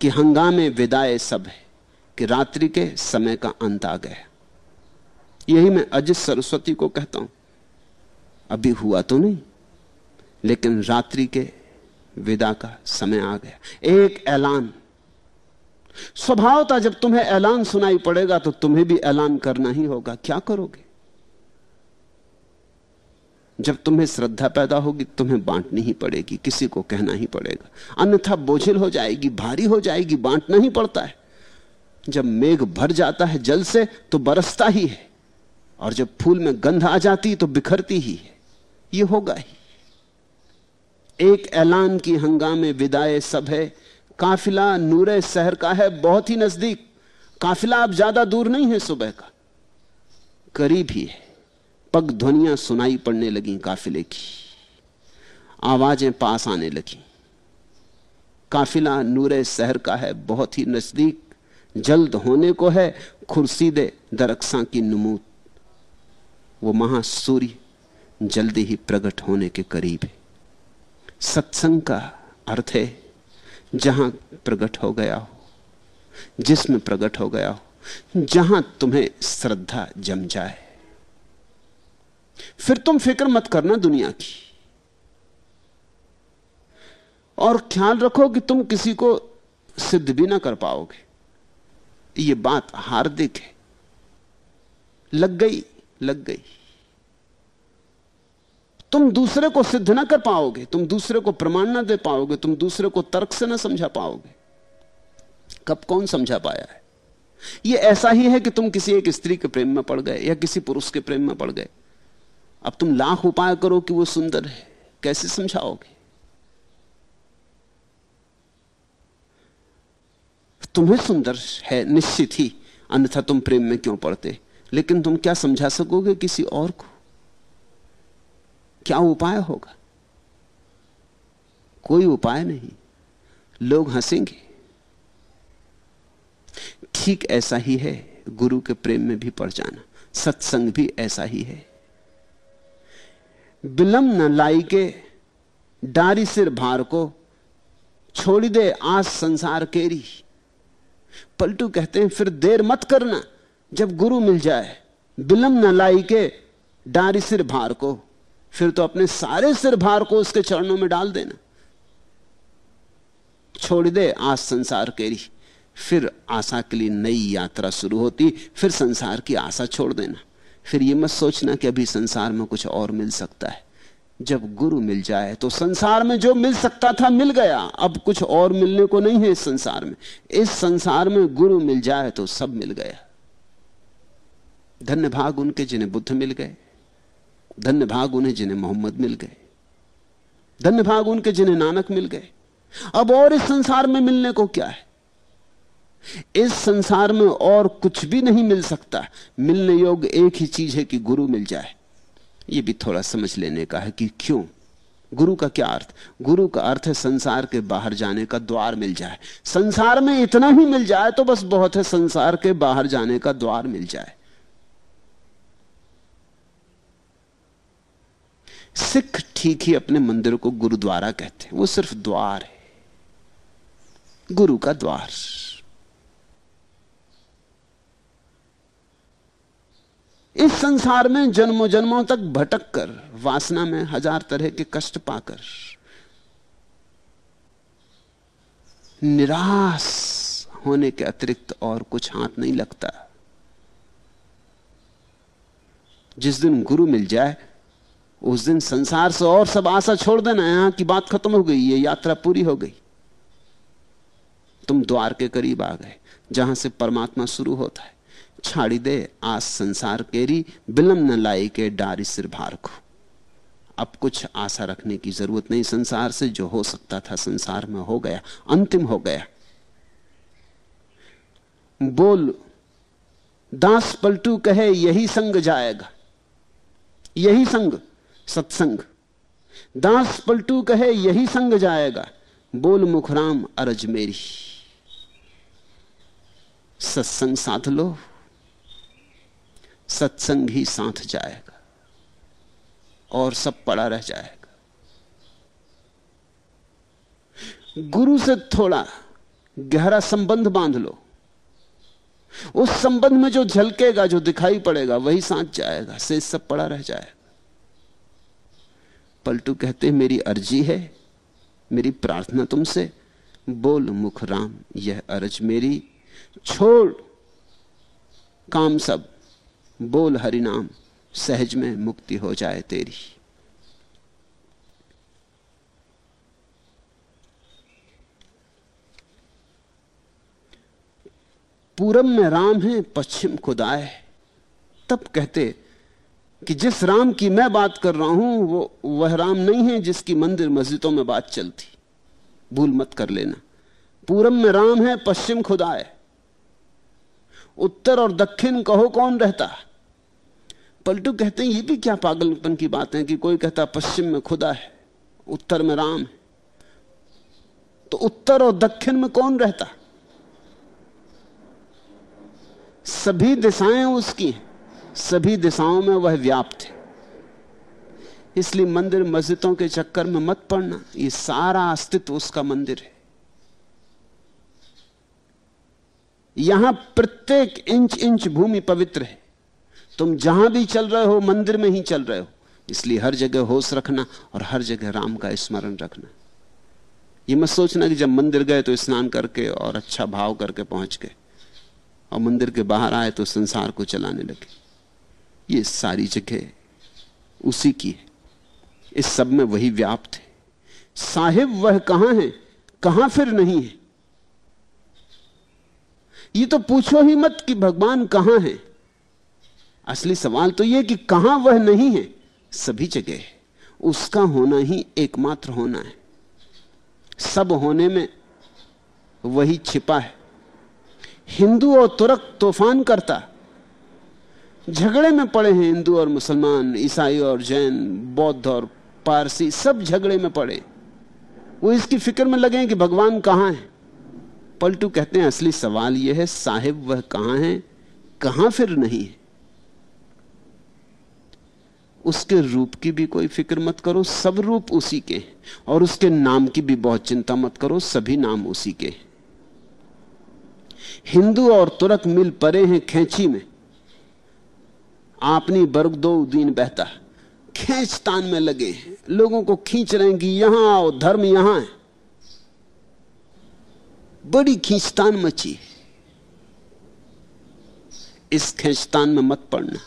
कि हंगामे विदाए सब है, कि रात्रि के समय का अंत आ गया। यही मैं अजित सरस्वती को कहता हूँ। अभी हुआ तो नहीं, लेकिन रात्रि के विदा का समय आ गया। एक ऐलान। स्वभाव था, जब तुम्हें ऐलान सुनाई पड़ेगा तो तुम्हें भी ऐलान करना ही होगा। क्या करोगे? जब तुम्हें श्रद्धा पैदा होगी, तुम्हें बांटनी ही पड़ेगी, किसी को कहना ही पड़ेगा। अन्यथा बोझिल हो जाएगी, भारी हो जाएगी, बांटना ही पड़ता है। जब मेघ भर जाता है जल से तो बरसता ही है। और जब फूल में गंध आ जाती तो बिखरती ही है। ये होगा ही। एक ऐलान की हंगामे विदाए सब है। काफिला नूरे शहर का है, बहुत ही नज़दीक। काफिला अब ज़्यादा दूर नहीं है सुबह का। करीब ही है। पग ध्वनियाँ सुनाई पड़ने लगी काफिले की। आवाज़ें पास आने लगी। काफिला नूरे शहर का है, बहुत ही नज़दीक। जल्द होने को है, खुर्सीदे दरक्सा की नमूत वो महासूर्य जल्दी ही प्रकट होने के करीब है। सत्संग का अर्थ है, जहाँ प्रकट हो गया हो, जिसमें प्रकट हो गया हो, जहाँ तुम्हें श्रद्धा जम जाए। फिर तुम फ़िक्र मत करना दुनिया की। और ख्याल रखो कि तुम किसी को सिद्ध भी ना कर पाओगे। ये बात हार्दिक है। लग गई लग गई। तुम दूसरे को सिद्ध ना कर पाओगे, तुम दूसरे को प्रमाण ना दे पाओगे, तुम दूसरे को तर्क से ना समझा पाओगे। कब कौन समझा पाया है? यह ऐसा ही है कि तुम किसी एक स्त्री के प्रेम में पड़ गए या किसी पुरुष के प्रेम में पड़ गए। अब तुम लाख उपाय करो कि वो सुंदर है। कैसे समझाओगे? तुम्हें सुंदर है, निश्चित ही। अन्यथा तुम प्रेम में क्यों पड़ते? लेकिन तुम क्या समझा सकोगे किसी और को? क्या उपाय होगा? कोई उपाय नहीं। लोग हंसेंगे। ठीक ऐसा ही है, गुरु के प्रेम में भी पड़ जाना। सत्संग भी ऐसा ही है। बिलम न लाई के डारी सिर भार को छोड़ दे आज संसार केरी। पलटू कहते हैं, फिर देर मत करना, जब गुरु मिल जाए। बिलम न लाई के डारी सिर भार को फिर तो अपने सारे सिर भार को उसके चरणों में डाल देना। छोड़ दे आज संसार केरी। फिर आशा के लिए नई यात्रा शुरू होती, फिर संसार की आशा छोड़ देना। फिर यह मत सोचना कि अभी संसार में कुछ और मिल सकता है। जब गुरु मिल जाए तो संसार में जो मिल सकता था मिल गया। अब कुछ और मिलने को नहीं है इस संसार में। इस संसार में गुरु मिल जाए तो सब मिल गया। धन्य भाग उनके जिन्हें बुद्ध मिल गए। धन्य भाग उन्हें जिन्हें मोहम्मद मिल गए। धन्य भाग उनके जिन्हें नानक मिल गए। अब और इस संसार में मिलने को क्या है? इस संसार में और कुछ भी नहीं मिल सकता। मिलने योग्य एक ही चीज़ है कि गुरु मिल जाए। यह भी थोड़ा समझ लेने का है कि क्यों? गुरु का क्या अर्थ? गुरु का अर्थ है संसार के बाहर जाने का द्वार मिल जाए। संसार में इतना ही मिल जाए तो बस बहुत है, संसार के बाहर जाने का द्वार मिल जाए। सिख ठीक ही अपने मंदिर को गुरुद्वारा कहते हैं। वो सिर्फ़ द्वार है। गुरु का द्वार। इस संसार में जन्मों जन्मों तक भटक कर वासना में हज़ार तरह के कष्ट पाकर, निराश होने के अतिरिक्त और कुछ हाथ नहीं लगता। जिस दिन गुरु मिल जाए, उस दिन संसार से और सब आशा छोड़ देना, यहाँ की बात खत्म हो गई, ये यात्रा पूरी हो गई। तुम द्वार के करीब आ गए, जहाँ से परमात्मा शुरू होता है। छाड़ी दे, आज संसार केरी बिलम न लाई के डारी सिर भार को अब कुछ आशा रखने की ज़रूरत नहीं, संसार से जो हो सकता था संसार में हो गया, अंतिम हो गया। बोल, दास पलटू कहे, यही संग जाएगा, यही संग, सत्संग। दास पलटू कहे, यही संग जाएगा, बोल मुखराम, अरज मेरी। सत्संग साध लो। सत्संग ही साथ जाएगा और सब पड़ा रह जाएगा। गुरु से थोड़ा गहरा संबंध बाँध लो। उस संबंध में जो झलकेगा, जो दिखाई पड़ेगा, वही साथ जाएगा, से सब पड़ा रह जाएगा। पलटू कहते, मेरी अर्जी है, मेरी प्रार्थना तुमसे। बोल मुख राम, यह अर्ज़ मेरी। छोड़, काम सब बोल हरि नाम सहज में मुक्ति हो जाए तेरी। पूरब में राम है, पश्चिम खुदाए। तब कहते कि जिस राम की मैं बात कर रहा हूँ, वो, वह राम नहीं है जिसकी मंदिर मस्जिदों में बात चलती। भूल मत कर लेना। पूरब में राम है, पश्चिम खुदाए। उत्तर और दक्षिण कहो कौन रहता? है पलटू कहते हैं, ये भी क्या पागलपन की बात है कि कोई कहता पश्चिम में खुदा है, उत्तर में राम है? तो उत्तर और दक्षिण में कौन रहता? सभी दिशाएँ उसकी सभी दिशाओं में वह व्याप्त है। इसलिए मंदिर मस्जिदों के चक्कर में मत पड़ना, ये सारा अस्तित्व उसका मंदिर है। यहाँ प्रत्येक इंच इंच भूमि पवित्र है। तुम जहाँ भी चल रहे हो, मंदिर में ही चल रहे हो। इसलिए हर जगह होश रखना और हर जगह राम का स्मरण रखना। ये मत सोचना कि जब मंदिर गए तो स्नान करके और अच्छा भाव करके पहुँच गए और मंदिर के बाहर आए तो संसार को चलाने लगे। ये सारी जगह उसी की है। इस सब में वही व्याप्त है। साहिब, वह कहाँ है? कहाँ फिर नहीं है? ये तो पूछो ही मत कि भगवान कहाँ है? असली सवाल तो यह कि कहाँ वह नहीं है? सभी जगह है उसका होना ही एकमात्र होना है। सब होने में वही छिपा है। हिंदू और तुरक तूफ़ान करता। झगड़े में पड़े हैं हिंदू और मुसलमान, ईसाई और जैन, बौद्ध और पारसी, सब झगड़े में पड़े। वो इसकी फ़िक्र में लगे कि भगवान कहाँ है। पलटू कहते हैं, असली सवाल यह है, साहिब वह कहाँ है, कहाँ फिर नहीं है? उसके रूप की भी कोई फ़िक्र मत करो, सब रूप उसी के और उसके नाम की भी बहुत चिंता मत करो, सभी नाम उसी के हिंदू और तुरक मिल परे हैं खेची में। आपनी बर्ग दो दिन बहता। खेचतान में लगे लोगों को खींच रहे कि यहाँ आओ, धर्म यहाँ है। बड़ी खींचतान मची इस खेचतान में मत पड़ना।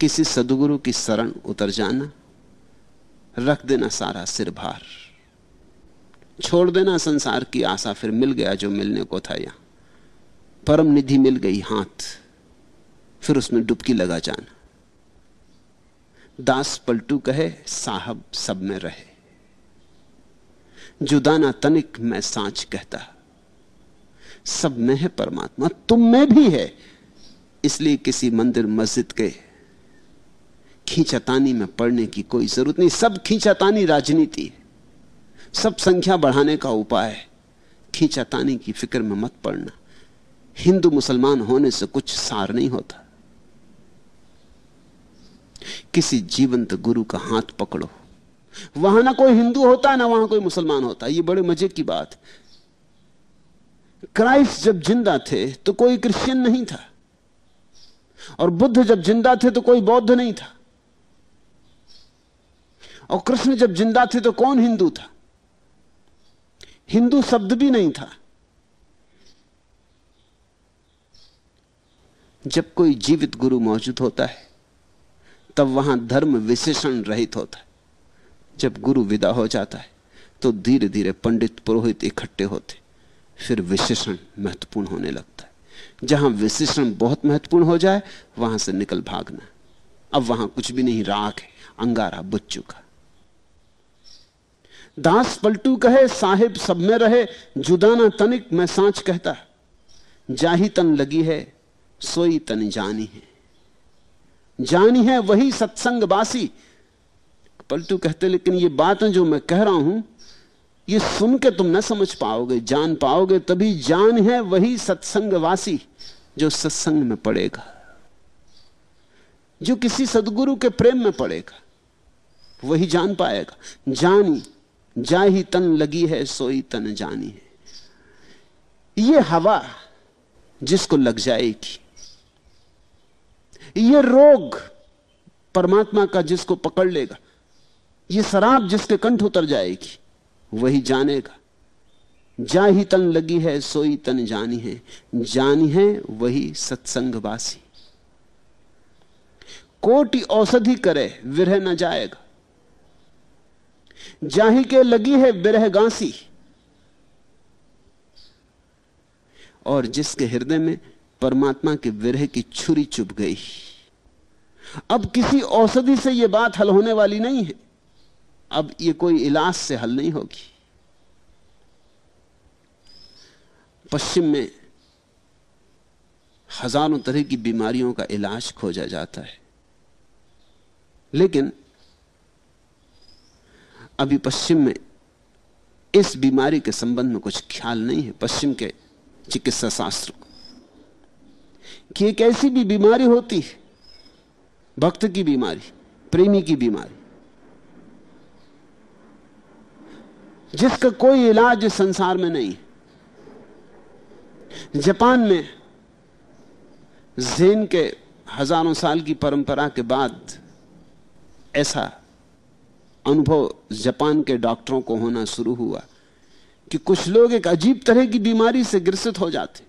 किसी सदगुरु की शरण उतर जाना, रख देना सारा सिर भार। छोड़ देना संसार की आशा, फिर मिल गया जो मिलने को था यहाँ। परम निधि मिल गई हाथ, फिर उसमें डुबकी लगा जाना। दास पलटू कहे, साहब सब में रहे। जुदाना तनिक मैं सांच कहता, सब में है परमात्मा, तुम में भी है। इसलिए किसी मंदिर, मस्जिद के खींचतानी में पड़ने की कोई ज़रूरत नहीं। सब खींचातानी राजनीति। है सब संख्या बढ़ाने का उपाय है। खींचातानी की फ़िक्र में मत पड़ना। हिंदू मुसलमान होने से कुछ सार नहीं होता। किसी जीवंत गुरु का हाथ पकड़ो। वहाँ ना कोई हिंदू होता, ना वहाँ कोई मुसलमान होता। ये बड़े मज़े की बात। क्राइस्ट जब ज़िंदा थे तो कोई क्रिश्चियन नहीं था। और बुद्ध जब ज़िंदा थे तो कोई बौद्ध नहीं था। और कृष्ण जब ज़िंदा थे तो कौन हिंदू था? हिंदू शब्द भी नहीं था। जब कोई जीवित गुरु मौजूद होता है, तब वहाँ धर्म विशेषण रहित होता है। जब गुरु विदा हो जाता है तो धीरे धीरे पंडित पुरोहित इकट्ठे होते। फिर विशेषण महत्वपूर्ण होने लगता है। जहाँ विशेषण बहुत महत्वपूर्ण हो जाए, वहाँ से निकल भागना। अब वहाँ कुछ भी नहीं, राख है, अंगारा बुझ चुका दास पलटू कहे, साहिब सब में रहे जुदाना तनिक मैं सांच कहता। जाही तन लगी है, सोई तन जानी है। जानी है वही सत्संग बासी। पलटू कहते, लेकिन ये बातें जो मैं कह रहा हूँ, ये सुन के तुम ना समझ पाओगे, जान पाओगे, तभी जान है वही सत्संग वासी जो सत्संग में पड़ेगा। जो किसी सदगुरु के प्रेम में पड़ेगा, वही जान पाएगा। जानी जा ही तन लगी है, सोई तन जानी है। ये हवा जिसको लग जाएगी, ये रोग परमात्मा का जिसको पकड़ लेगा, ये शराब जिसके कंठ उतर जाएगी, वही जानेगा। जा ही तन लगी है, सोई तन जानी है जानी है वही सत्संगवासी। कोटि औषधि करे, विरह न जाएगा। जाही के लगी है बिरह गांसी। और जिसके हृदय में परमात्मा के विरह की छुरी चुभ गई। अब किसी औषधि से यह बात हल होने वाली नहीं है। अब यह कोई इलाज से हल नहीं होगी। पश्चिम में हज़ारों तरह की बीमारियों का इलाज खोजा जाता है। लेकिन अभी पश्चिम में इस बीमारी के संबंध में कुछ ख्याल नहीं है, पश्चिम के चिकित्सा शास्त्र को। कि एक ऐसी भी बीमारी होती है, भक्त की बीमारी, प्रेमी की बीमारी, जिसका कोई इलाज संसार में नहीं जापान में जेन के हज़ारों साल की परंपरा के बाद ऐसा अनुभव जापान के डॉक्टरों को होना शुरू हुआ कि कुछ लोग एक अजीब तरह की बीमारी से ग्रसित हो जाते,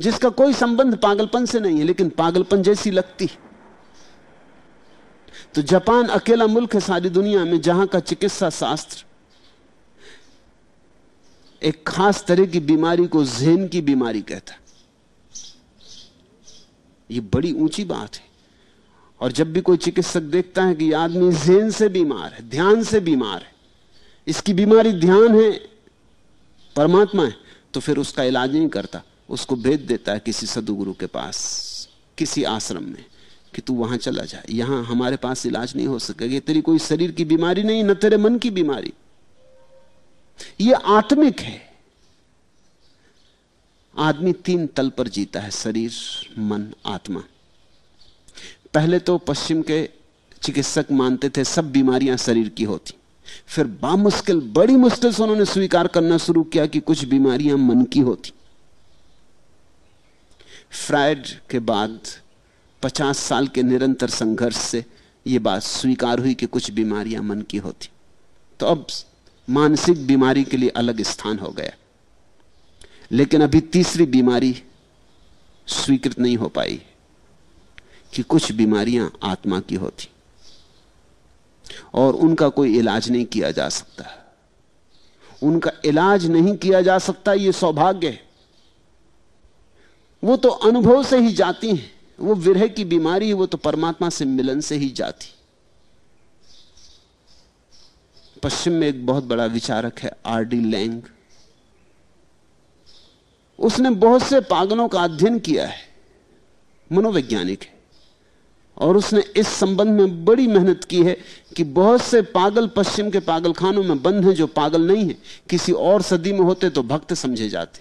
जिसका कोई संबंध पागलपन से नहीं है, लेकिन पागलपन जैसी लगती। तो जापान अकेला मुल्क है सारी दुनिया में, जहाँ का चिकित्सा शास्त्र एक खास तरह की बीमारी को जेन की बीमारी कहता। यह बड़ी ऊँची बात है। और जब भी कोई चिकित्सक देखता है कि आदमी जेन से बीमार है, ध्यान से बीमार है, इसकी बीमारी ध्यान है, परमात्मा है तो फिर उसका इलाज नहीं करता। उसको भेज देता है किसी सदुगुरु के पास, किसी आश्रम में, कि तू वहाँ चला जा। यहाँ हमारे पास इलाज नहीं हो सकेगा। तेरी कोई शरीर की बीमारी नहीं, न तेरे मन की बीमारी। यह आत्मिक है। आदमी तीन तल पर जीता है, शरीर, मन, आत्मा। पहले तो पश्चिम के चिकित्सक मानते थे, सब बीमारियाँ शरीर की होती। फिर बामुश्किल, बड़ी मुश्किल से उन्होंने स्वीकार करना शुरू किया कि कुछ बीमारियाँ मन की होती। फ्रायड के बाद पचास साल के निरंतर संघर्ष से यह बात स्वीकार हुई कि कुछ बीमारियाँ मन की होती। तो अब मानसिक बीमारी के लिए अलग स्थान हो गया। लेकिन अभी तीसरी बीमारी स्वीकृत नहीं हो पाई। कि कुछ बीमारियाँ आत्मा की होती और उनका कोई इलाज नहीं किया जा सकता। उनका इलाज नहीं किया जा सकता यह सौभाग्य है। वो तो अनुभव से ही जाती हैं, वो विरह की बीमारी, वो तो परमात्मा से मिलन से ही जाती। पश्चिम में एक बहुत बड़ा विचारक है, आर डी लैंग। उसने बहुत से पागलों का अध्ययन किया है, मनोवैज्ञानिक है। और उसने इस संबंध में बड़ी मेहनत की है कि बहुत से पागल पश्चिम के पागल खानों में बंद हैं जो पागल नहीं है। किसी और सदी में होते तो भक्त समझे जाते।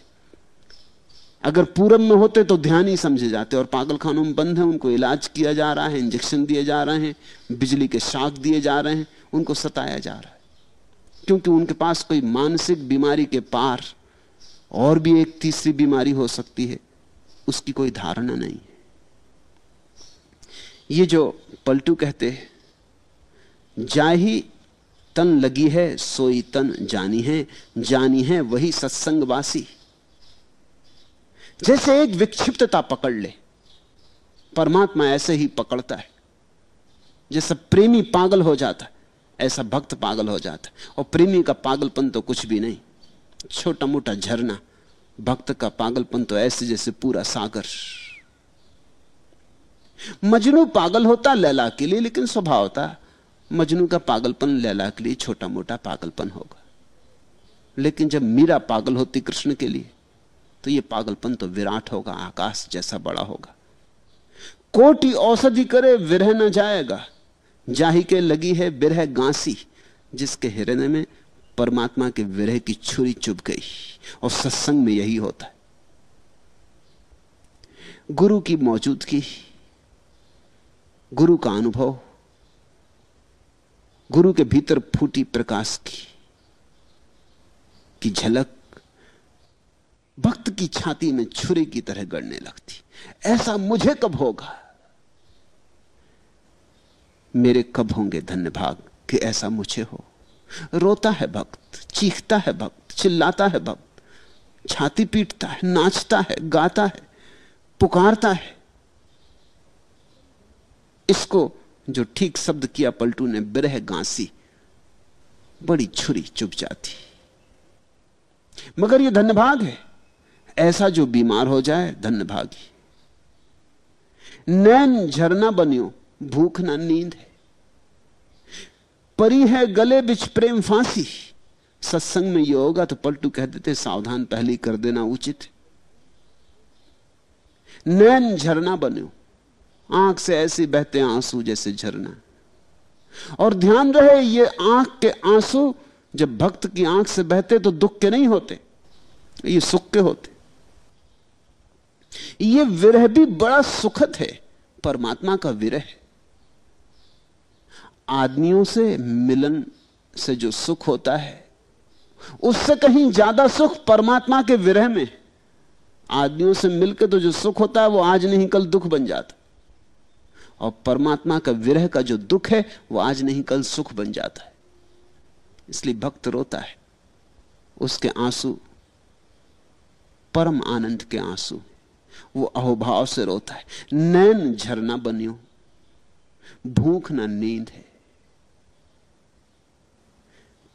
अगर पूरब में होते तो ध्यान ही समझे जाते और पागल खानों में बंद हैं, उनको इलाज किया जा रहा है, इंजेक्शन दिए जा रहे हैं, बिजली के शाक दिए जा रहे हैं, उनको सताया जा रहा है। क्योंकि उनके पास कोई मानसिक बीमारी के पार और भी एक तीसरी बीमारी हो सकती है, उसकी कोई धारणा नहीं है। ये जो पलटू कहते हैं जाही तन लगी है, सोई तन जानी है जानी है वही सत्संगवासी। जैसे एक विक्षिप्तता पकड़ ले, परमात्मा ऐसे ही पकड़ता है, जैसा प्रेमी पागल हो जाता, ऐसा भक्त पागल हो जाता, और प्रेमी का पागलपन तो कुछ भी नहीं, छोटा मोटा झरना, भक्त का पागलपन तो ऐसे जैसे पूरा सागर। मजनू पागल होता लैला के लिए, लेकिन स्वभाव होता, मजनू का पागलपन लैला के लिए छोटा मोटा पागलपन होगा। लेकिन जब मीरा पागल होती कृष्ण के लिए तो यह पागलपन तो विराट होगा, आकाश जैसा बड़ा होगा। कोटि औषधि करे, विरह न जाएगा। जाही के लगी है बिरह गांसी, जिसके हृदय में परमात्मा के विरह की छुरी चुभ गई, और सत्संग में यही होता है। गुरु की मौजूदगी गुरु का अनुभव। गुरु के भीतर फूटी प्रकाश की की झलक भक्त की छाती में छुरी की तरह गड़ने लगती। ऐसा मुझे कब होगा? मेरे कब होंगे धन्य भाग कि ऐसा मुझे हो। रोता है भक्त, चीखता है भक्त, चिल्लाता है भक्त, छाती पीटता है, नाचता है, गाता है, पुकारता है। इसको जो ठीक शब्द किया पलटू ने, बिरह गांसी। बड़ी छुरी चुप जाती। मगर यह धन्यभाग है। ऐसा जो बीमार हो जाए धन्यभागी नैन झरना बनियो, भूख ना नींद है। परी है गले बिच प्रेम फांसी। सत्संग में यह होगा तो पलटू कह देते, सावधान पहली कर देना उचित। नैन झरना बनो आँख से ऐसे बहते आँसू जैसे झरना। और ध्यान रहे, ये आँख के आँसू जब भक्त की आँख से बहते तो दुख के नहीं होते, ये सुख के होते। ये विरह भी बड़ा सुखद है, परमात्मा का विरह। आदमियों से मिलन से जो सुख होता है, उससे कहीं ज़्यादा सुख परमात्मा के विरह में। आदमियों से मिलकर तो जो सुख होता है, वो आज नहीं, कल दुख बन जाता। और परमात्मा का विरह का जो दुख है, वो आज नहीं, कल सुख बन जाता है। इसलिए भक्त रोता है। उसके आँसू, परम आनंद के आँसू, वो अहोभाव से रोता है। नैन झरना बनियो, भूख ना नींद है।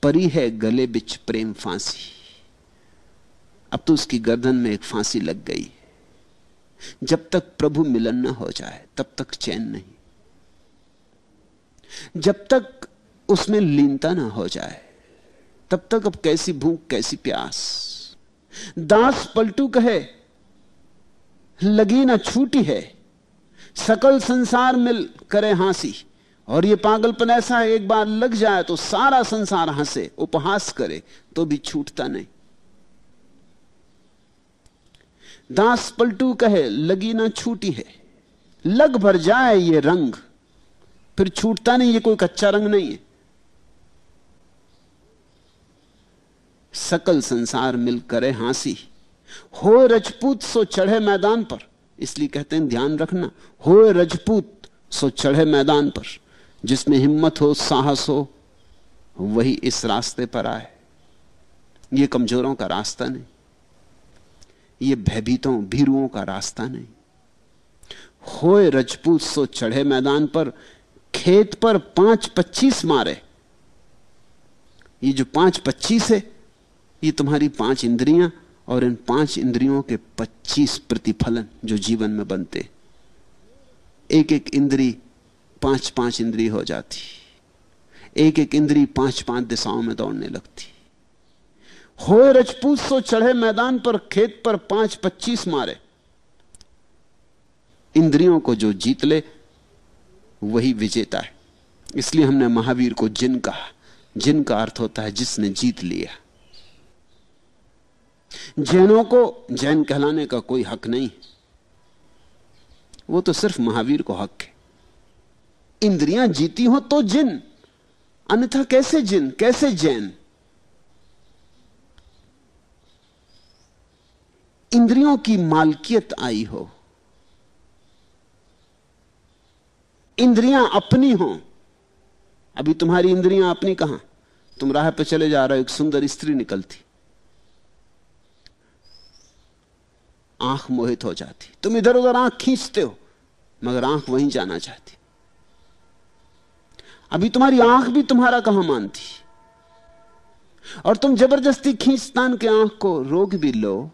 परी है गले बिच प्रेम फांसी। अब तो उसकी गर्दन में एक फांसी लग गई। जब तक प्रभु मिलन न हो जाए, तब तक चैन नहीं। जब तक उसमें लीनता ना हो जाए, तब तक अब कैसी भूख, कैसी प्यास। दास पलटू कहे, लगी ना छूटी है, सकल संसार मिल करे हांसी। और ये पागलपन ऐसा है, एक बार लग जाए तो सारा संसार हंसे, उपहास करे तो भी छूटता नहीं। दास पलटू कहे, लगी ना छूटी है। लग भर जाए ये रंग, फिर छूटता नहीं, ये कोई कच्चा रंग नहीं है। सकल संसार मिल करे हांसी। हो रजपूत, सो चढ़े मैदान पर। इसलिए कहते हैं, ध्यान रखना। हो रजपूत, सो चढ़े मैदान पर। जिसमें हिम्मत हो, साहस हो, वही इस रास्ते पर आए। ये कमजोरों का रास्ता नहीं। ये भयभीतों भीरुओं का रास्ता नहीं। होए रजपूत, सो चढ़े मैदान पर, खेत पर पाँच पच्चीस मारे। ये जो पाँच पच्चीस है, ये तुम्हारी पाँच इंद्रियाँ और इन पाँच इंद्रियों के पच्चीस प्रतिफलन जो जीवन में बनते। एक एक इंद्री पाँच पाँच इंद्री हो जाती। एक एक इंद्री पाँच पाँच दिशाओं में दौड़ने लगती। हो रजपूत सो चढ़े मैदान पर, खेत पर पाँच पच्चीस मारे। इंद्रियों को जो जीत ले, वही विजेता है। इसलिए हमने महावीर को जिन कहा, जिन का अर्थ होता है जिसने जीत लिया। जैनों को जैन कहलाने का कोई हक नहीं। वो तो सिर्फ़ महावीर को हक है। इंद्रियाँ जीती हो तो जिन, अन्यथा कैसे जिन, कैसे जैन? इंद्रियों की मालकियत आई हो। इंद्रियाँ अपनी हो। अभी तुम्हारी इंद्रियाँ अपनी कहाँ? तुम राह पे चले जा रहे हो, एक सुंदर स्त्री निकलती। आँख मोहित हो जाती। तुम इधर उधर आँख खींचते हो, मगर आँख वहीं जाना चाहती। अभी तुम्हारी आँख भी तुम्हारा कहाँ मानती? और तुम ज़बरदस्ती खींचतान के आँख को रोक भी लो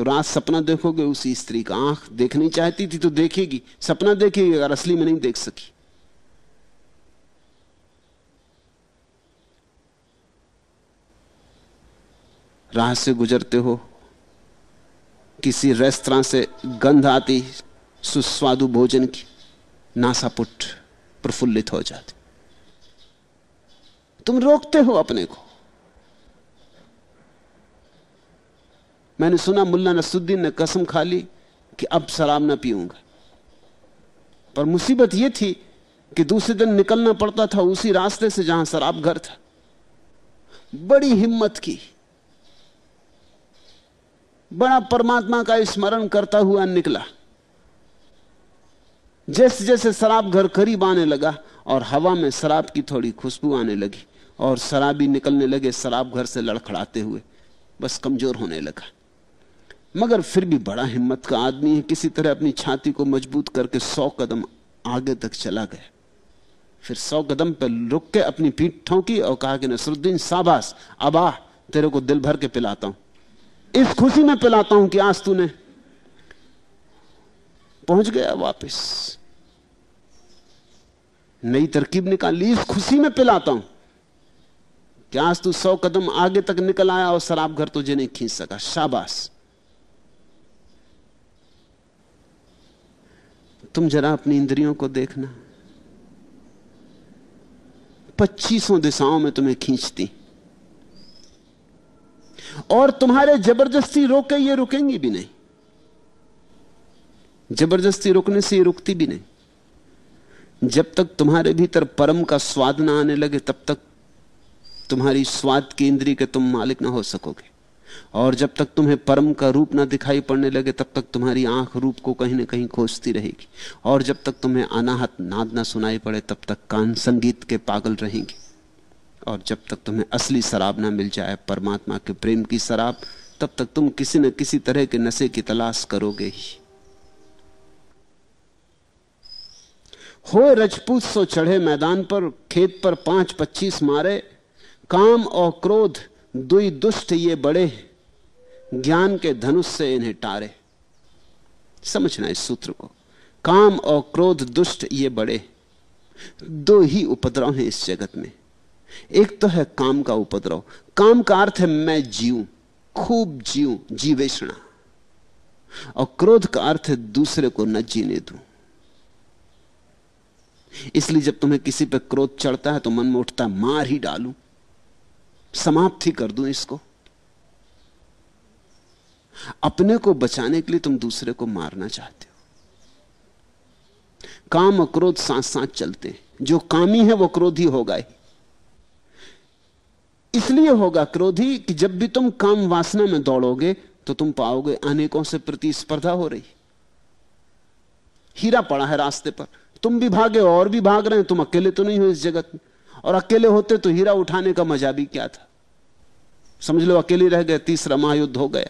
तो रात सपना देखोगे, उसी स्त्री का आँख देखनी चाहती थी तो देखेगी। सपना देखेगी, अगर असली में नहीं देख सकी। राह से गुजरते हो, किसी रेस्तरा से गंध आती, सुस्वादु भोजन की, नासापुट प्रफुल्लित हो जाती। तुम रोकते हो अपने को। मैंने सुना मुल्ला नसुद्दीन ने कसम खा ली कि अब शराब ना पीऊँगा। पर मुसीबत यह थी कि दूसरे दिन निकलना पड़ता था उसी रास्ते से जहाँ शराब घर था, बड़ी हिम्मत की। बड़ा परमात्मा का स्मरण करता हुआ निकला। जैसे जैसे शराब घर करीब आने लगा और हवा में शराब की थोड़ी खुशबू आने लगी और शराबी निकलने लगे, शराब घर से लड़खड़ाते हुए बस कमज़ोर होने लगा। मगर फिर भी बड़ा हिम्मत का आदमी है, किसी तरह अपनी छाती को मज़बूत करके सौ कदम आगे तक चला गया। फिर सौ कदम पर रुक के अपनी पीठ ठोंकी और कहा कि नसरुद्दीन साबास अब आ, तेरे को दिल भर के पिलाता हूँ। इस खुशी में पिलाता हूँ कि आज तूने पहुँच गया वापस। नई तरकीब निकाल ली इस खुशी में पिलाता हूँ कि आज तू सौ कदम आगे तक निकल आया और शराब घर तुझे नहीं खींच सका। शाबाश। तुम जरा अपनी इंद्रियों को देखना। पच्चीसों दिशाओं में तुम्हें खींचती। और तुम्हारे ज़बरदस्ती रोके ये रुकेंगी भी नहीं। ज़बरदस्ती रुकने से ये रुकती भी नहीं। जब तक तुम्हारे भीतर परम का स्वाद ना आने लगे, तब तक तुम्हारी स्वाद की इंद्री के तुम मालिक ना हो सकोगे। और जब तक तुम्हें परम का रूप ना दिखाई पड़ने लगे, तब तक तुम्हारी आँख रूप को कहीं ना कहीं खोजती रहेगी। और जब तक तुम्हें अनाहत नाद ना सुनाई पड़े, तब तक कान संगीत के पागल रहेंगे। और जब तक तुम्हें असली शराब ना मिल जाए, परमात्मा के प्रेम की शराब, तब तक तुम किसी न किसी तरह के नशे की तलाश करोगे ही। हो रजपूत सो चढ़े मैदान पर, खेत पर पाँच पच्चीस मारे, काम और क्रोध दुई दुष्ट ये बड़े ज्ञान के धनुष से इन्हें टारे। समझना इस सूत्र को। काम और क्रोध दुष्ट ये बड़े। दो ही उपद्रव हैं इस जगत में। एक तो है काम का उपद्रव। काम का अर्थ है मैं जीव खूब जीव जीवेशना और क्रोध का अर्थ है दूसरे को न जीने दूँ। इसलिए जब तुम्हें किसी पर क्रोध चढ़ता है तो मन में उठता मार ही डालूं। समाप्त ही कर दूँ इसको। अपने को बचाने के लिए तुम दूसरे को मारना चाहते हो। काम और क्रोध साथ साथ चलते जो कामी है वो क्रोधी होगा ही। इसलिए होगा क्रोधी कि जब भी तुम काम वासना में दौड़ोगे तो तुम पाओगे अनेकों से प्रतिस्पर्धा हो रही। हीरा पड़ा है रास्ते पर। तुम भी भागे और भी भाग रहे हैं। तुम अकेले तो नहीं हो इस जगत में। और अकेले होते तो हीरा उठाने का मज़ा भी क्या था? समझ लो, अकेले रह गए, तीसरा महायुद्ध हो गया।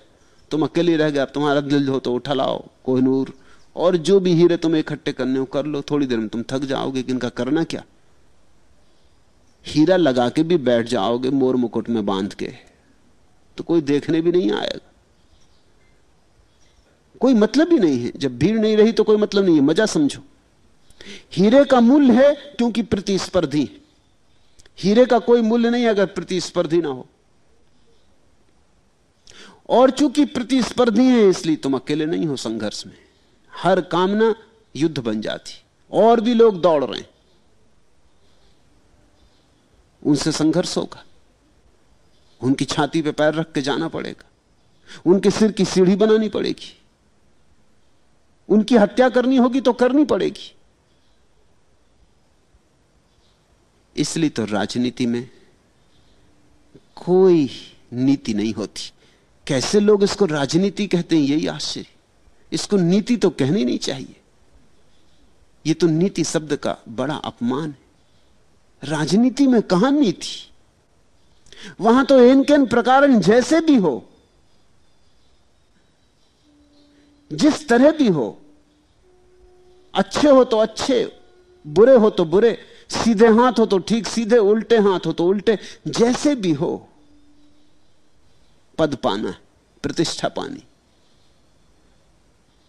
तुम अकेले रह गए, अब तुम्हारा दिल हो तो उठा लाओ, कोहनूर। और जो भी हीरे तुम्हें इकट्ठे करने हो, कर लो, थोड़ी देर में तुम थक जाओगे कि इनका करना क्या? हीरा लगा के भी बैठ जाओगे, मोर मुकुट में बाँध के। तो कोई देखने भी नहीं आएगा। कोई मतलब ही नहीं है। जब भीड़ नहीं रही तो कोई मतलब नहीं है। मज़ा समझो। हीरे का मूल्य है, क्योंकि प्रतिस्पर्धी। हीरे का कोई मूल्य नहीं अगर प्रतिस्पर्धी ना हो। और चूँकि प्रतिस्पर्धी है, इसलिए तुम अकेले नहीं हो संघर्ष में। हर कामना युद्ध बन जाती। और भी लोग दौड़ रहे हैं। उनसे संघर्ष होगा। उनकी छाती पे पैर रख के जाना पड़ेगा। उनके सिर की सीढ़ी बनानी पड़ेगी। उनकी हत्या करनी होगी तो करनी पड़ेगी। इसलिए तो राजनीति में कोई नीति नहीं होती। कैसे लोग इसको राजनीति कहते हैं, यही आश्चर्य। इसको नीति तो कहनी नहीं चाहिए। यह तो नीति शब्द का बड़ा अपमान है। राजनीति में कहाँ नीति? वहाँ तो इनके प्रकार जैसे भी हो, जिस तरह भी हो, अच्छे हो तो अच्छे, बुरे हो तो बुरे सीधे हाथ हो तो ठीक, सीधे उल्टे हाथ हो तो उल्टे, जैसे भी हो। पद पाना, प्रतिष्ठा पानी।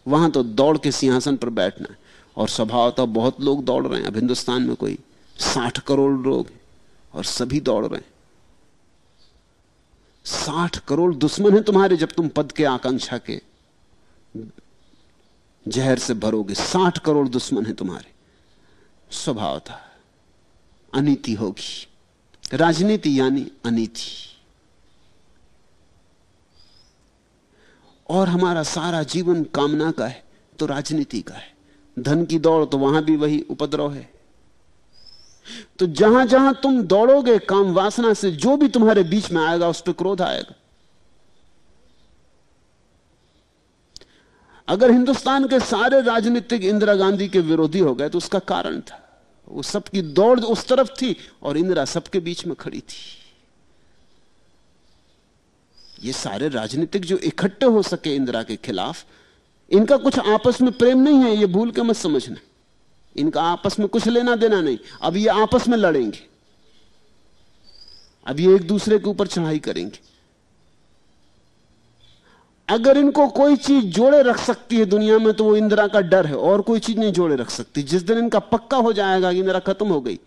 वहाँ तो दौड़ के सिंहासन पर बैठना है। और स्वभाव तो बहुत लोग दौड़ रहे हैं। अब हिंदुस्तान में कोई साठ करोड़ लोग और सभी दौड़ रहे हैं। साठ करोड़ दुश्मन है तुम्हारे जब तुम पद के आकांक्षा के जहर से भरोगे। साठ करोड़ दुश्मन है तुम्हारे। स्वभाव था अनीति होगी। राजनीति यानी अनीति। और हमारा सारा जीवन कामना का है तो राजनीति का है। धन की दौड़ तो वहाँ भी वही उपद्रव है। तो जहाँ जहाँ तुम दौड़ोगे, काम वासना से जो भी तुम्हारे बीच में आएगा, उस पर क्रोध आएगा। अगर हिंदुस्तान के सारे राजनीतिक इंदिरा गांधी के विरोधी हो गए तो उसका कारण था। वो सबकी दौड़ उस तरफ़ थी और इंदिरा सबके बीच में खड़ी थी। ये सारे राजनीतिक जो इकट्ठे हो सके इंदिरा के खिलाफ, इनका कुछ आपस में प्रेम नहीं है, ये भूल के मत समझना। इनका आपस में कुछ लेना देना नहीं। अब ये आपस में लड़ेंगे। अब ये एक दूसरे के ऊपर चढ़ाई करेंगे। अगर इनको कोई चीज़ जोड़े रख सकती है दुनिया में तो वो इंदिरा का डर है, और कोई चीज़ नहीं जोड़े रख सकती। जिस दिन इनका पक्का हो जाएगा कि इंदिरा खत्म हो गई,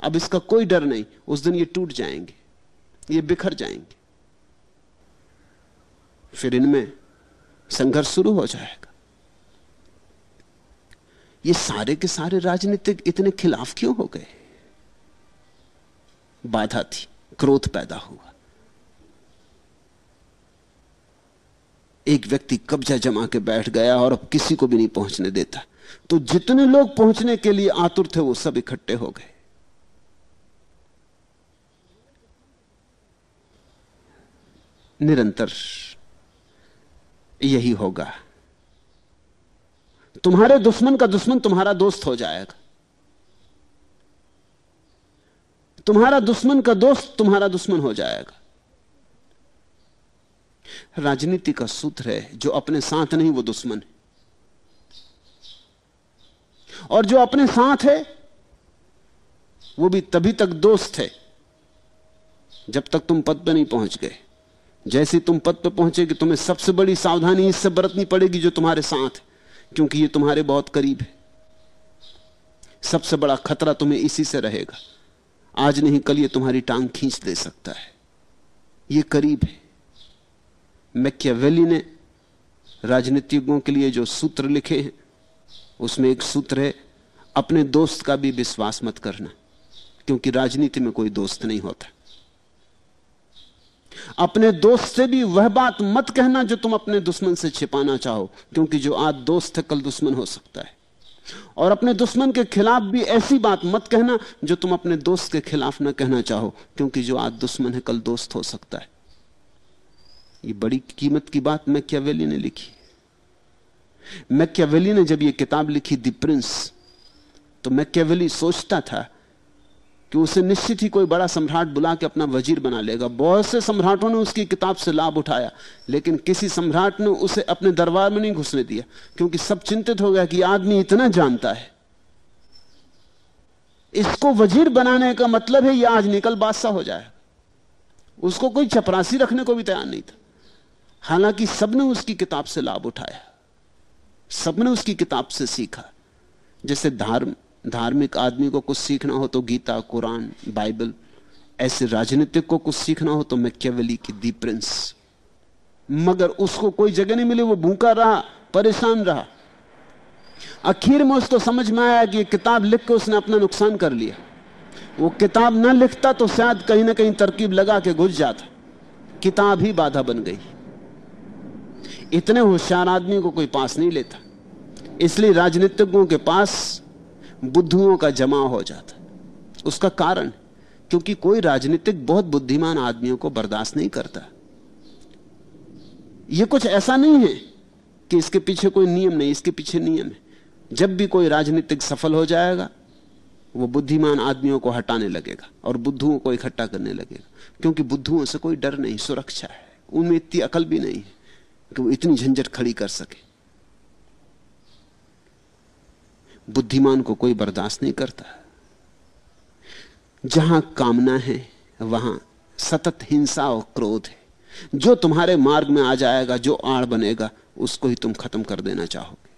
अब इसका कोई डर नहीं, उस दिन ये टूट जाएँगे, ये बिखर जाएँगे। फिर इनमें संघर्ष शुरू हो जाएगा। ये सारे के सारे राजनीतिक इतने खिलाफ क्यों हो गए? बाधा थी, क्रोध पैदा हुआ। एक व्यक्ति कब्जा जमा के बैठ गया और अब किसी को भी नहीं पहुँचने देता। तो जितने लोग पहुँचने के लिए आतुर थे, वो सब इकट्ठे हो गए। निरंतर यही होगा। तुम्हारे दुश्मन का दुश्मन तुम्हारा दोस्त हो जाएगा। तुम्हारा दुश्मन का दोस्त तुम्हारा दुश्मन हो जाएगा। राजनीति का सूत्र है, जो अपने साथ नहीं, वो दुश्मन है। और जो अपने साथ है, वो भी तभी तक दोस्त है, जब तक तुम पद पर नहीं पहुँच गए। जैसे तुम पद पर पहुंचेगी, तुम्हें सबसे बड़ी सावधानी इससे बरतनी पड़ेगी, जो तुम्हारे साथ है, क्योंकि ये तुम्हारे बहुत करीब है। सबसे बड़ा खतरा तुम्हें इसी से रहेगा। आज नहीं, कल ये तुम्हारी टांग खींच दे सकता है। ये करीब है। मैकियावेली ने राजनीतिज्ञों के लिए जो सूत्र लिखे हैं, उसमें एक सूत्र है, अपने दोस्त का भी विश्वास मत करना, क्योंकि राजनीति में कोई दोस्त नहीं होता। अपने दोस्त से भी वह बात मत कहना जो तुम अपने दुश्मन से छिपाना चाहो, क्योंकि जो आज दोस्त है, कल दुश्मन हो सकता है। और अपने दुश्मन के खिलाफ भी ऐसी बात मत कहना जो तुम अपने दोस्त के खिलाफ ना कहना चाहो, क्योंकि जो आज दुश्मन है, कल दोस्त हो सकता है। ये बड़ी कीमत की बात मैकियावेली ने लिखी। मैकियावेली ने जब ये किताब लिखी दी प्रिंस तो मैकियावेली सोचता था कि उसे निश्चित ही कोई बड़ा सम्राट बुला के अपना वज़ीर बना लेगा। बहुत से सम्राटों ने उसकी किताब से लाभ उठाया, लेकिन किसी सम्राट ने उसे अपने दरबार में नहीं घुसने दिया, क्योंकि सब चिंतित हो गया कि आदमी इतना जानता है। इसको वज़ीर बनाने का मतलब है यह आज निकल बादशाह हो जाए उसको कोई चपरासी रखने को भी तैयार नहीं था। हालाँकि सबने उसकी किताब से लाभ उठाया। सबने उसकी किताब से सीखा। जैसे धर्म धार्मिक आदमी को कुछ सीखना हो तो गीता, कुरान, बाइबल, ऐसे राजनीतिक को कुछ सीखना हो तो मैकेवली की दी प्रिंस। मगर उसको कोई जगह नहीं मिली, वो भूखा रहा, परेशान रहा। आखिर में उसको समझ में आया कि किताब लिख के उसने अपना नुकसान कर लिया। वो किताब ना लिखता तो शायद कहीं ना कहीं तरकीब लगा के घुस जाता। किताब ही बाधा बन गई। इतने होशियार आदमी को कोई पास नहीं लेता। इसलिए राजनीतिज्ञों के पास बुद्धुओं का जमा हो जाता। उसका कारण, क्योंकि कोई राजनीतिक बहुत बुद्धिमान आदमियों को बर्दाश्त नहीं करता। यह कुछ ऐसा नहीं है कि इसके पीछे कोई नियम नहीं, इसके पीछे नियम है। जब भी कोई राजनीतिक सफल हो जाएगा, वो बुद्धिमान आदमियों को हटाने लगेगा और बुद्धुओं को इकट्ठा करने लगेगा। क्योंकि बुद्धुओं से कोई डर नहीं, सुरक्षा है। उनमें इतनी अकल भी नहीं है। वो इतनी झंझट खड़ी कर सके। बुद्धिमान को कोई बर्दाश्त नहीं करता। जहाँ कामना है, वहाँ सतत हिंसा और क्रोध है। जो तुम्हारे मार्ग में आ जाएगा, जो आड़ बनेगा, उसको ही तुम खत्म कर देना चाहोगे।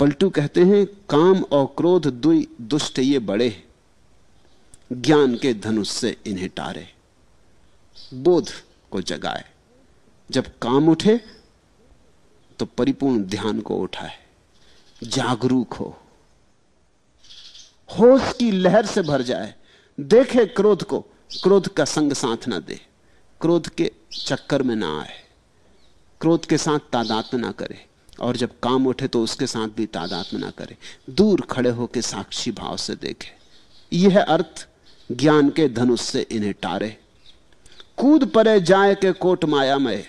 पलटू कहते हैं, काम और क्रोध दुई दुष्ट ये बड़े ज्ञान के धनुष से इन्हें टारे। बोध को जगाए। जब काम उठे तो परिपूर्ण ध्यान को उठाए। जागरूक हो। होश की लहर से भर जाए। देखे क्रोध को। क्रोध का संग साथ ना दे। क्रोध के चक्कर में ना आए। क्रोध के साथ तादात ना करे। और जब काम उठे तो उसके साथ भी तादात ना करे। दूर खड़े होकर साक्षी भाव से देखे। यह अर्थ ज्ञान के धनुष से इन्हें टारे। कूद पड़े जाए के कोट माया में,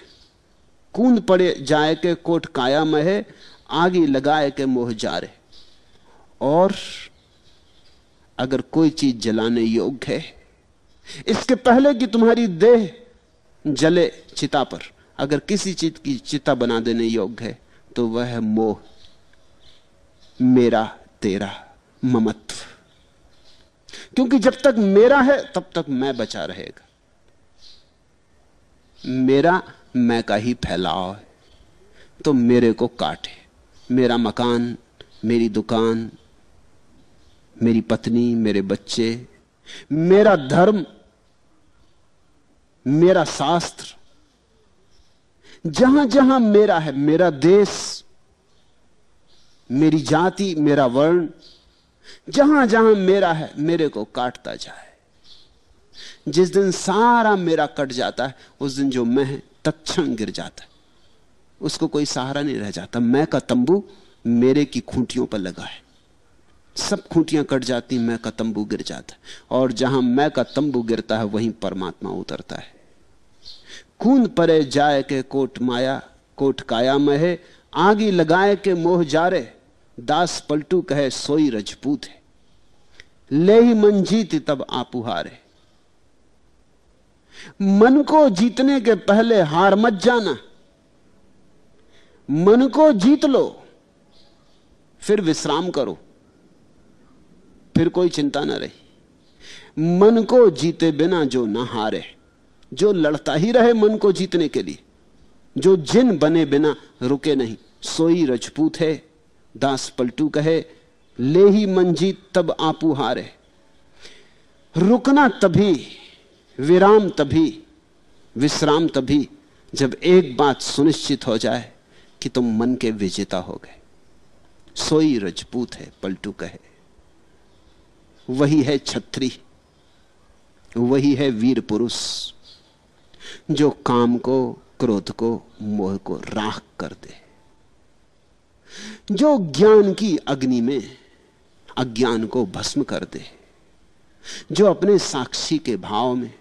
कूद पड़े जाए के कोट काया महे आगे लगाए के मोह जा रहे और अगर कोई चीज़ जलाने योग्य है, इसके पहले कि तुम्हारी देह जले चिता पर, अगर किसी चीज़ की चिता बना देने योग्य है तो वह मोह मेरा, तेरा, ममत्व। क्योंकि जब तक मेरा है, तब तक मैं बचा रहेगा। मेरा, मैं का ही फैलाव है। तो मेरे को काटे। मेरा मकान, मेरी दुकान, मेरी पत्नी, मेरे बच्चे, मेरा धर्म, मेरा शास्त्र जहाँ जहाँ मेरा है, मेरा देश, मेरी जाति, मेरा वर्ण जहाँ जहाँ मेरा है, मेरे को काटता जाए। जिस दिन सारा मेरा कट जाता है, उस दिन जो मैं है, तत्क्षण गिर जाता है। उसको कोई सहारा नहीं रह जाता। मैं का तंबू मेरे की खूंटियों पर लगा है। सब खूंटियाँ कट जाती, मैं का तंबू गिर जाता है। और जहाँ मैं का तंबू गिरता है, वहीं परमात्मा उतरता है। कूद परे जाए के कोट माया, कोट काया महे आगी लगाए के मोह जारे, दास पलटू कहे, सोई रजपूत है। ले ही मन जीत, तब आपुहारे मन को जीतने के पहले हार मत जाना। मन को जीत लो, फिर विश्राम करो, फिर कोई चिंता ना रही। मन को जीते बिना जो ना हारे, जो लड़ता ही रहे मन को जीतने के लिए, जो जिन बने बिना रुके नहीं। सोई रजपूत है, दास पलटू कहे, ले ही मन जीत तब आपू हारे। रुकना तभी विराम तभी, विश्राम तभी जब एक बात सुनिश्चित हो जाए कि तुम मन के विजेता हो गए। सोई रजपूत है, पलटू कहे। वही है छत्री, वही है वीर पुरुष, जो काम को, क्रोध को, मोह को राख कर दे। जो ज्ञान की अग्नि में अज्ञान को भस्म कर दे। जो अपने साक्षी के भाव में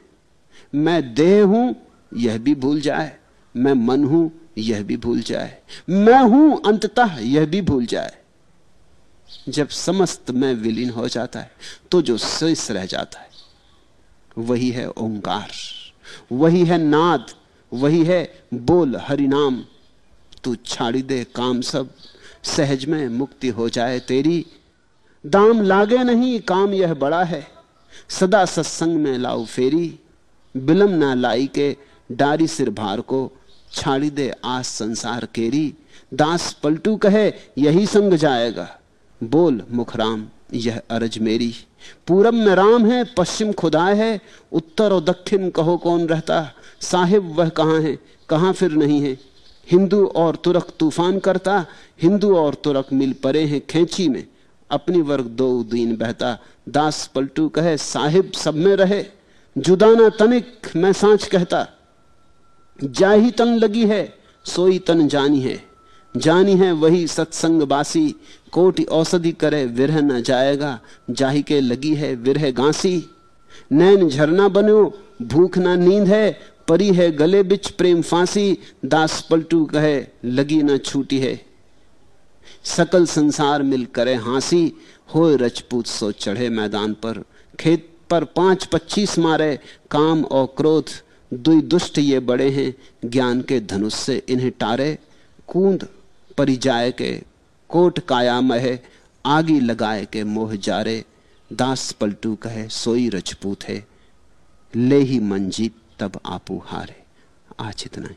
मैं देह हूँ, यह भी भूल जाए। मैं मन हूँ, यह भी भूल जाए। मैं हूँ, अंततः यह भी भूल जाए। जब समस्त मैं विलीन हो जाता है तो जो शेष रह जाता है, वही है ओंकार, वही है नाद, वही है बोल हरिनाम। तू छाड़ी दे काम सब, सहज में मुक्ति हो जाए तेरी। दाम लागे नहीं, काम यह बड़ा है। सदा सत्संग में लाऊ फेरी। बिलम ना लाई के डारी सिर भार को छाड़ी दे आस संसार केरी। दास पलटू कहे, यही संग जाएगा। बोल, मुखराम, यह अरज मेरी। पूरब में राम है, पश्चिम खुदा है, उत्तर और दक्षिण कहो कौन रहता? साहिब, वह कहाँ है? कहाँ फिर नहीं है? हिंदू और तुरक तूफ़ान करता, हिंदू और तुरक मिल परे हैं खेची में। अपनी वर्ग दो दीन बहता। दास पलटू कहे, साहिब, सब में रहे। जुदाना तनिक मैं सांच कहता, जाही तन लगी है, सोई तन जानी है। जानी है वही सत्संग बासी, कोटि औषधि करे विरह न जाएगा। जाही के लगी है विरह गांसी। नैन झरना बनो भूख ना नींद है, परी है गले बिच प्रेम फांसी। दास पलटू कहे, लगी ना छूटी है। सकल संसार मिल करे हांसी हो रजपूत सो चढ़े मैदान पर। खेत पर पाँच पच्चीस मारे काम और क्रोध, दुई दुष्ट ये बड़े हैं, ज्ञान के धनुष से इन्हें टारे, कूद परिजाय के, कोट काया महे, आगी लगाए के मोह जारे, दास पलटू कहे, सोई रजपूत है, ले ही मंजीत तब आपू हारे। आज इतना ही।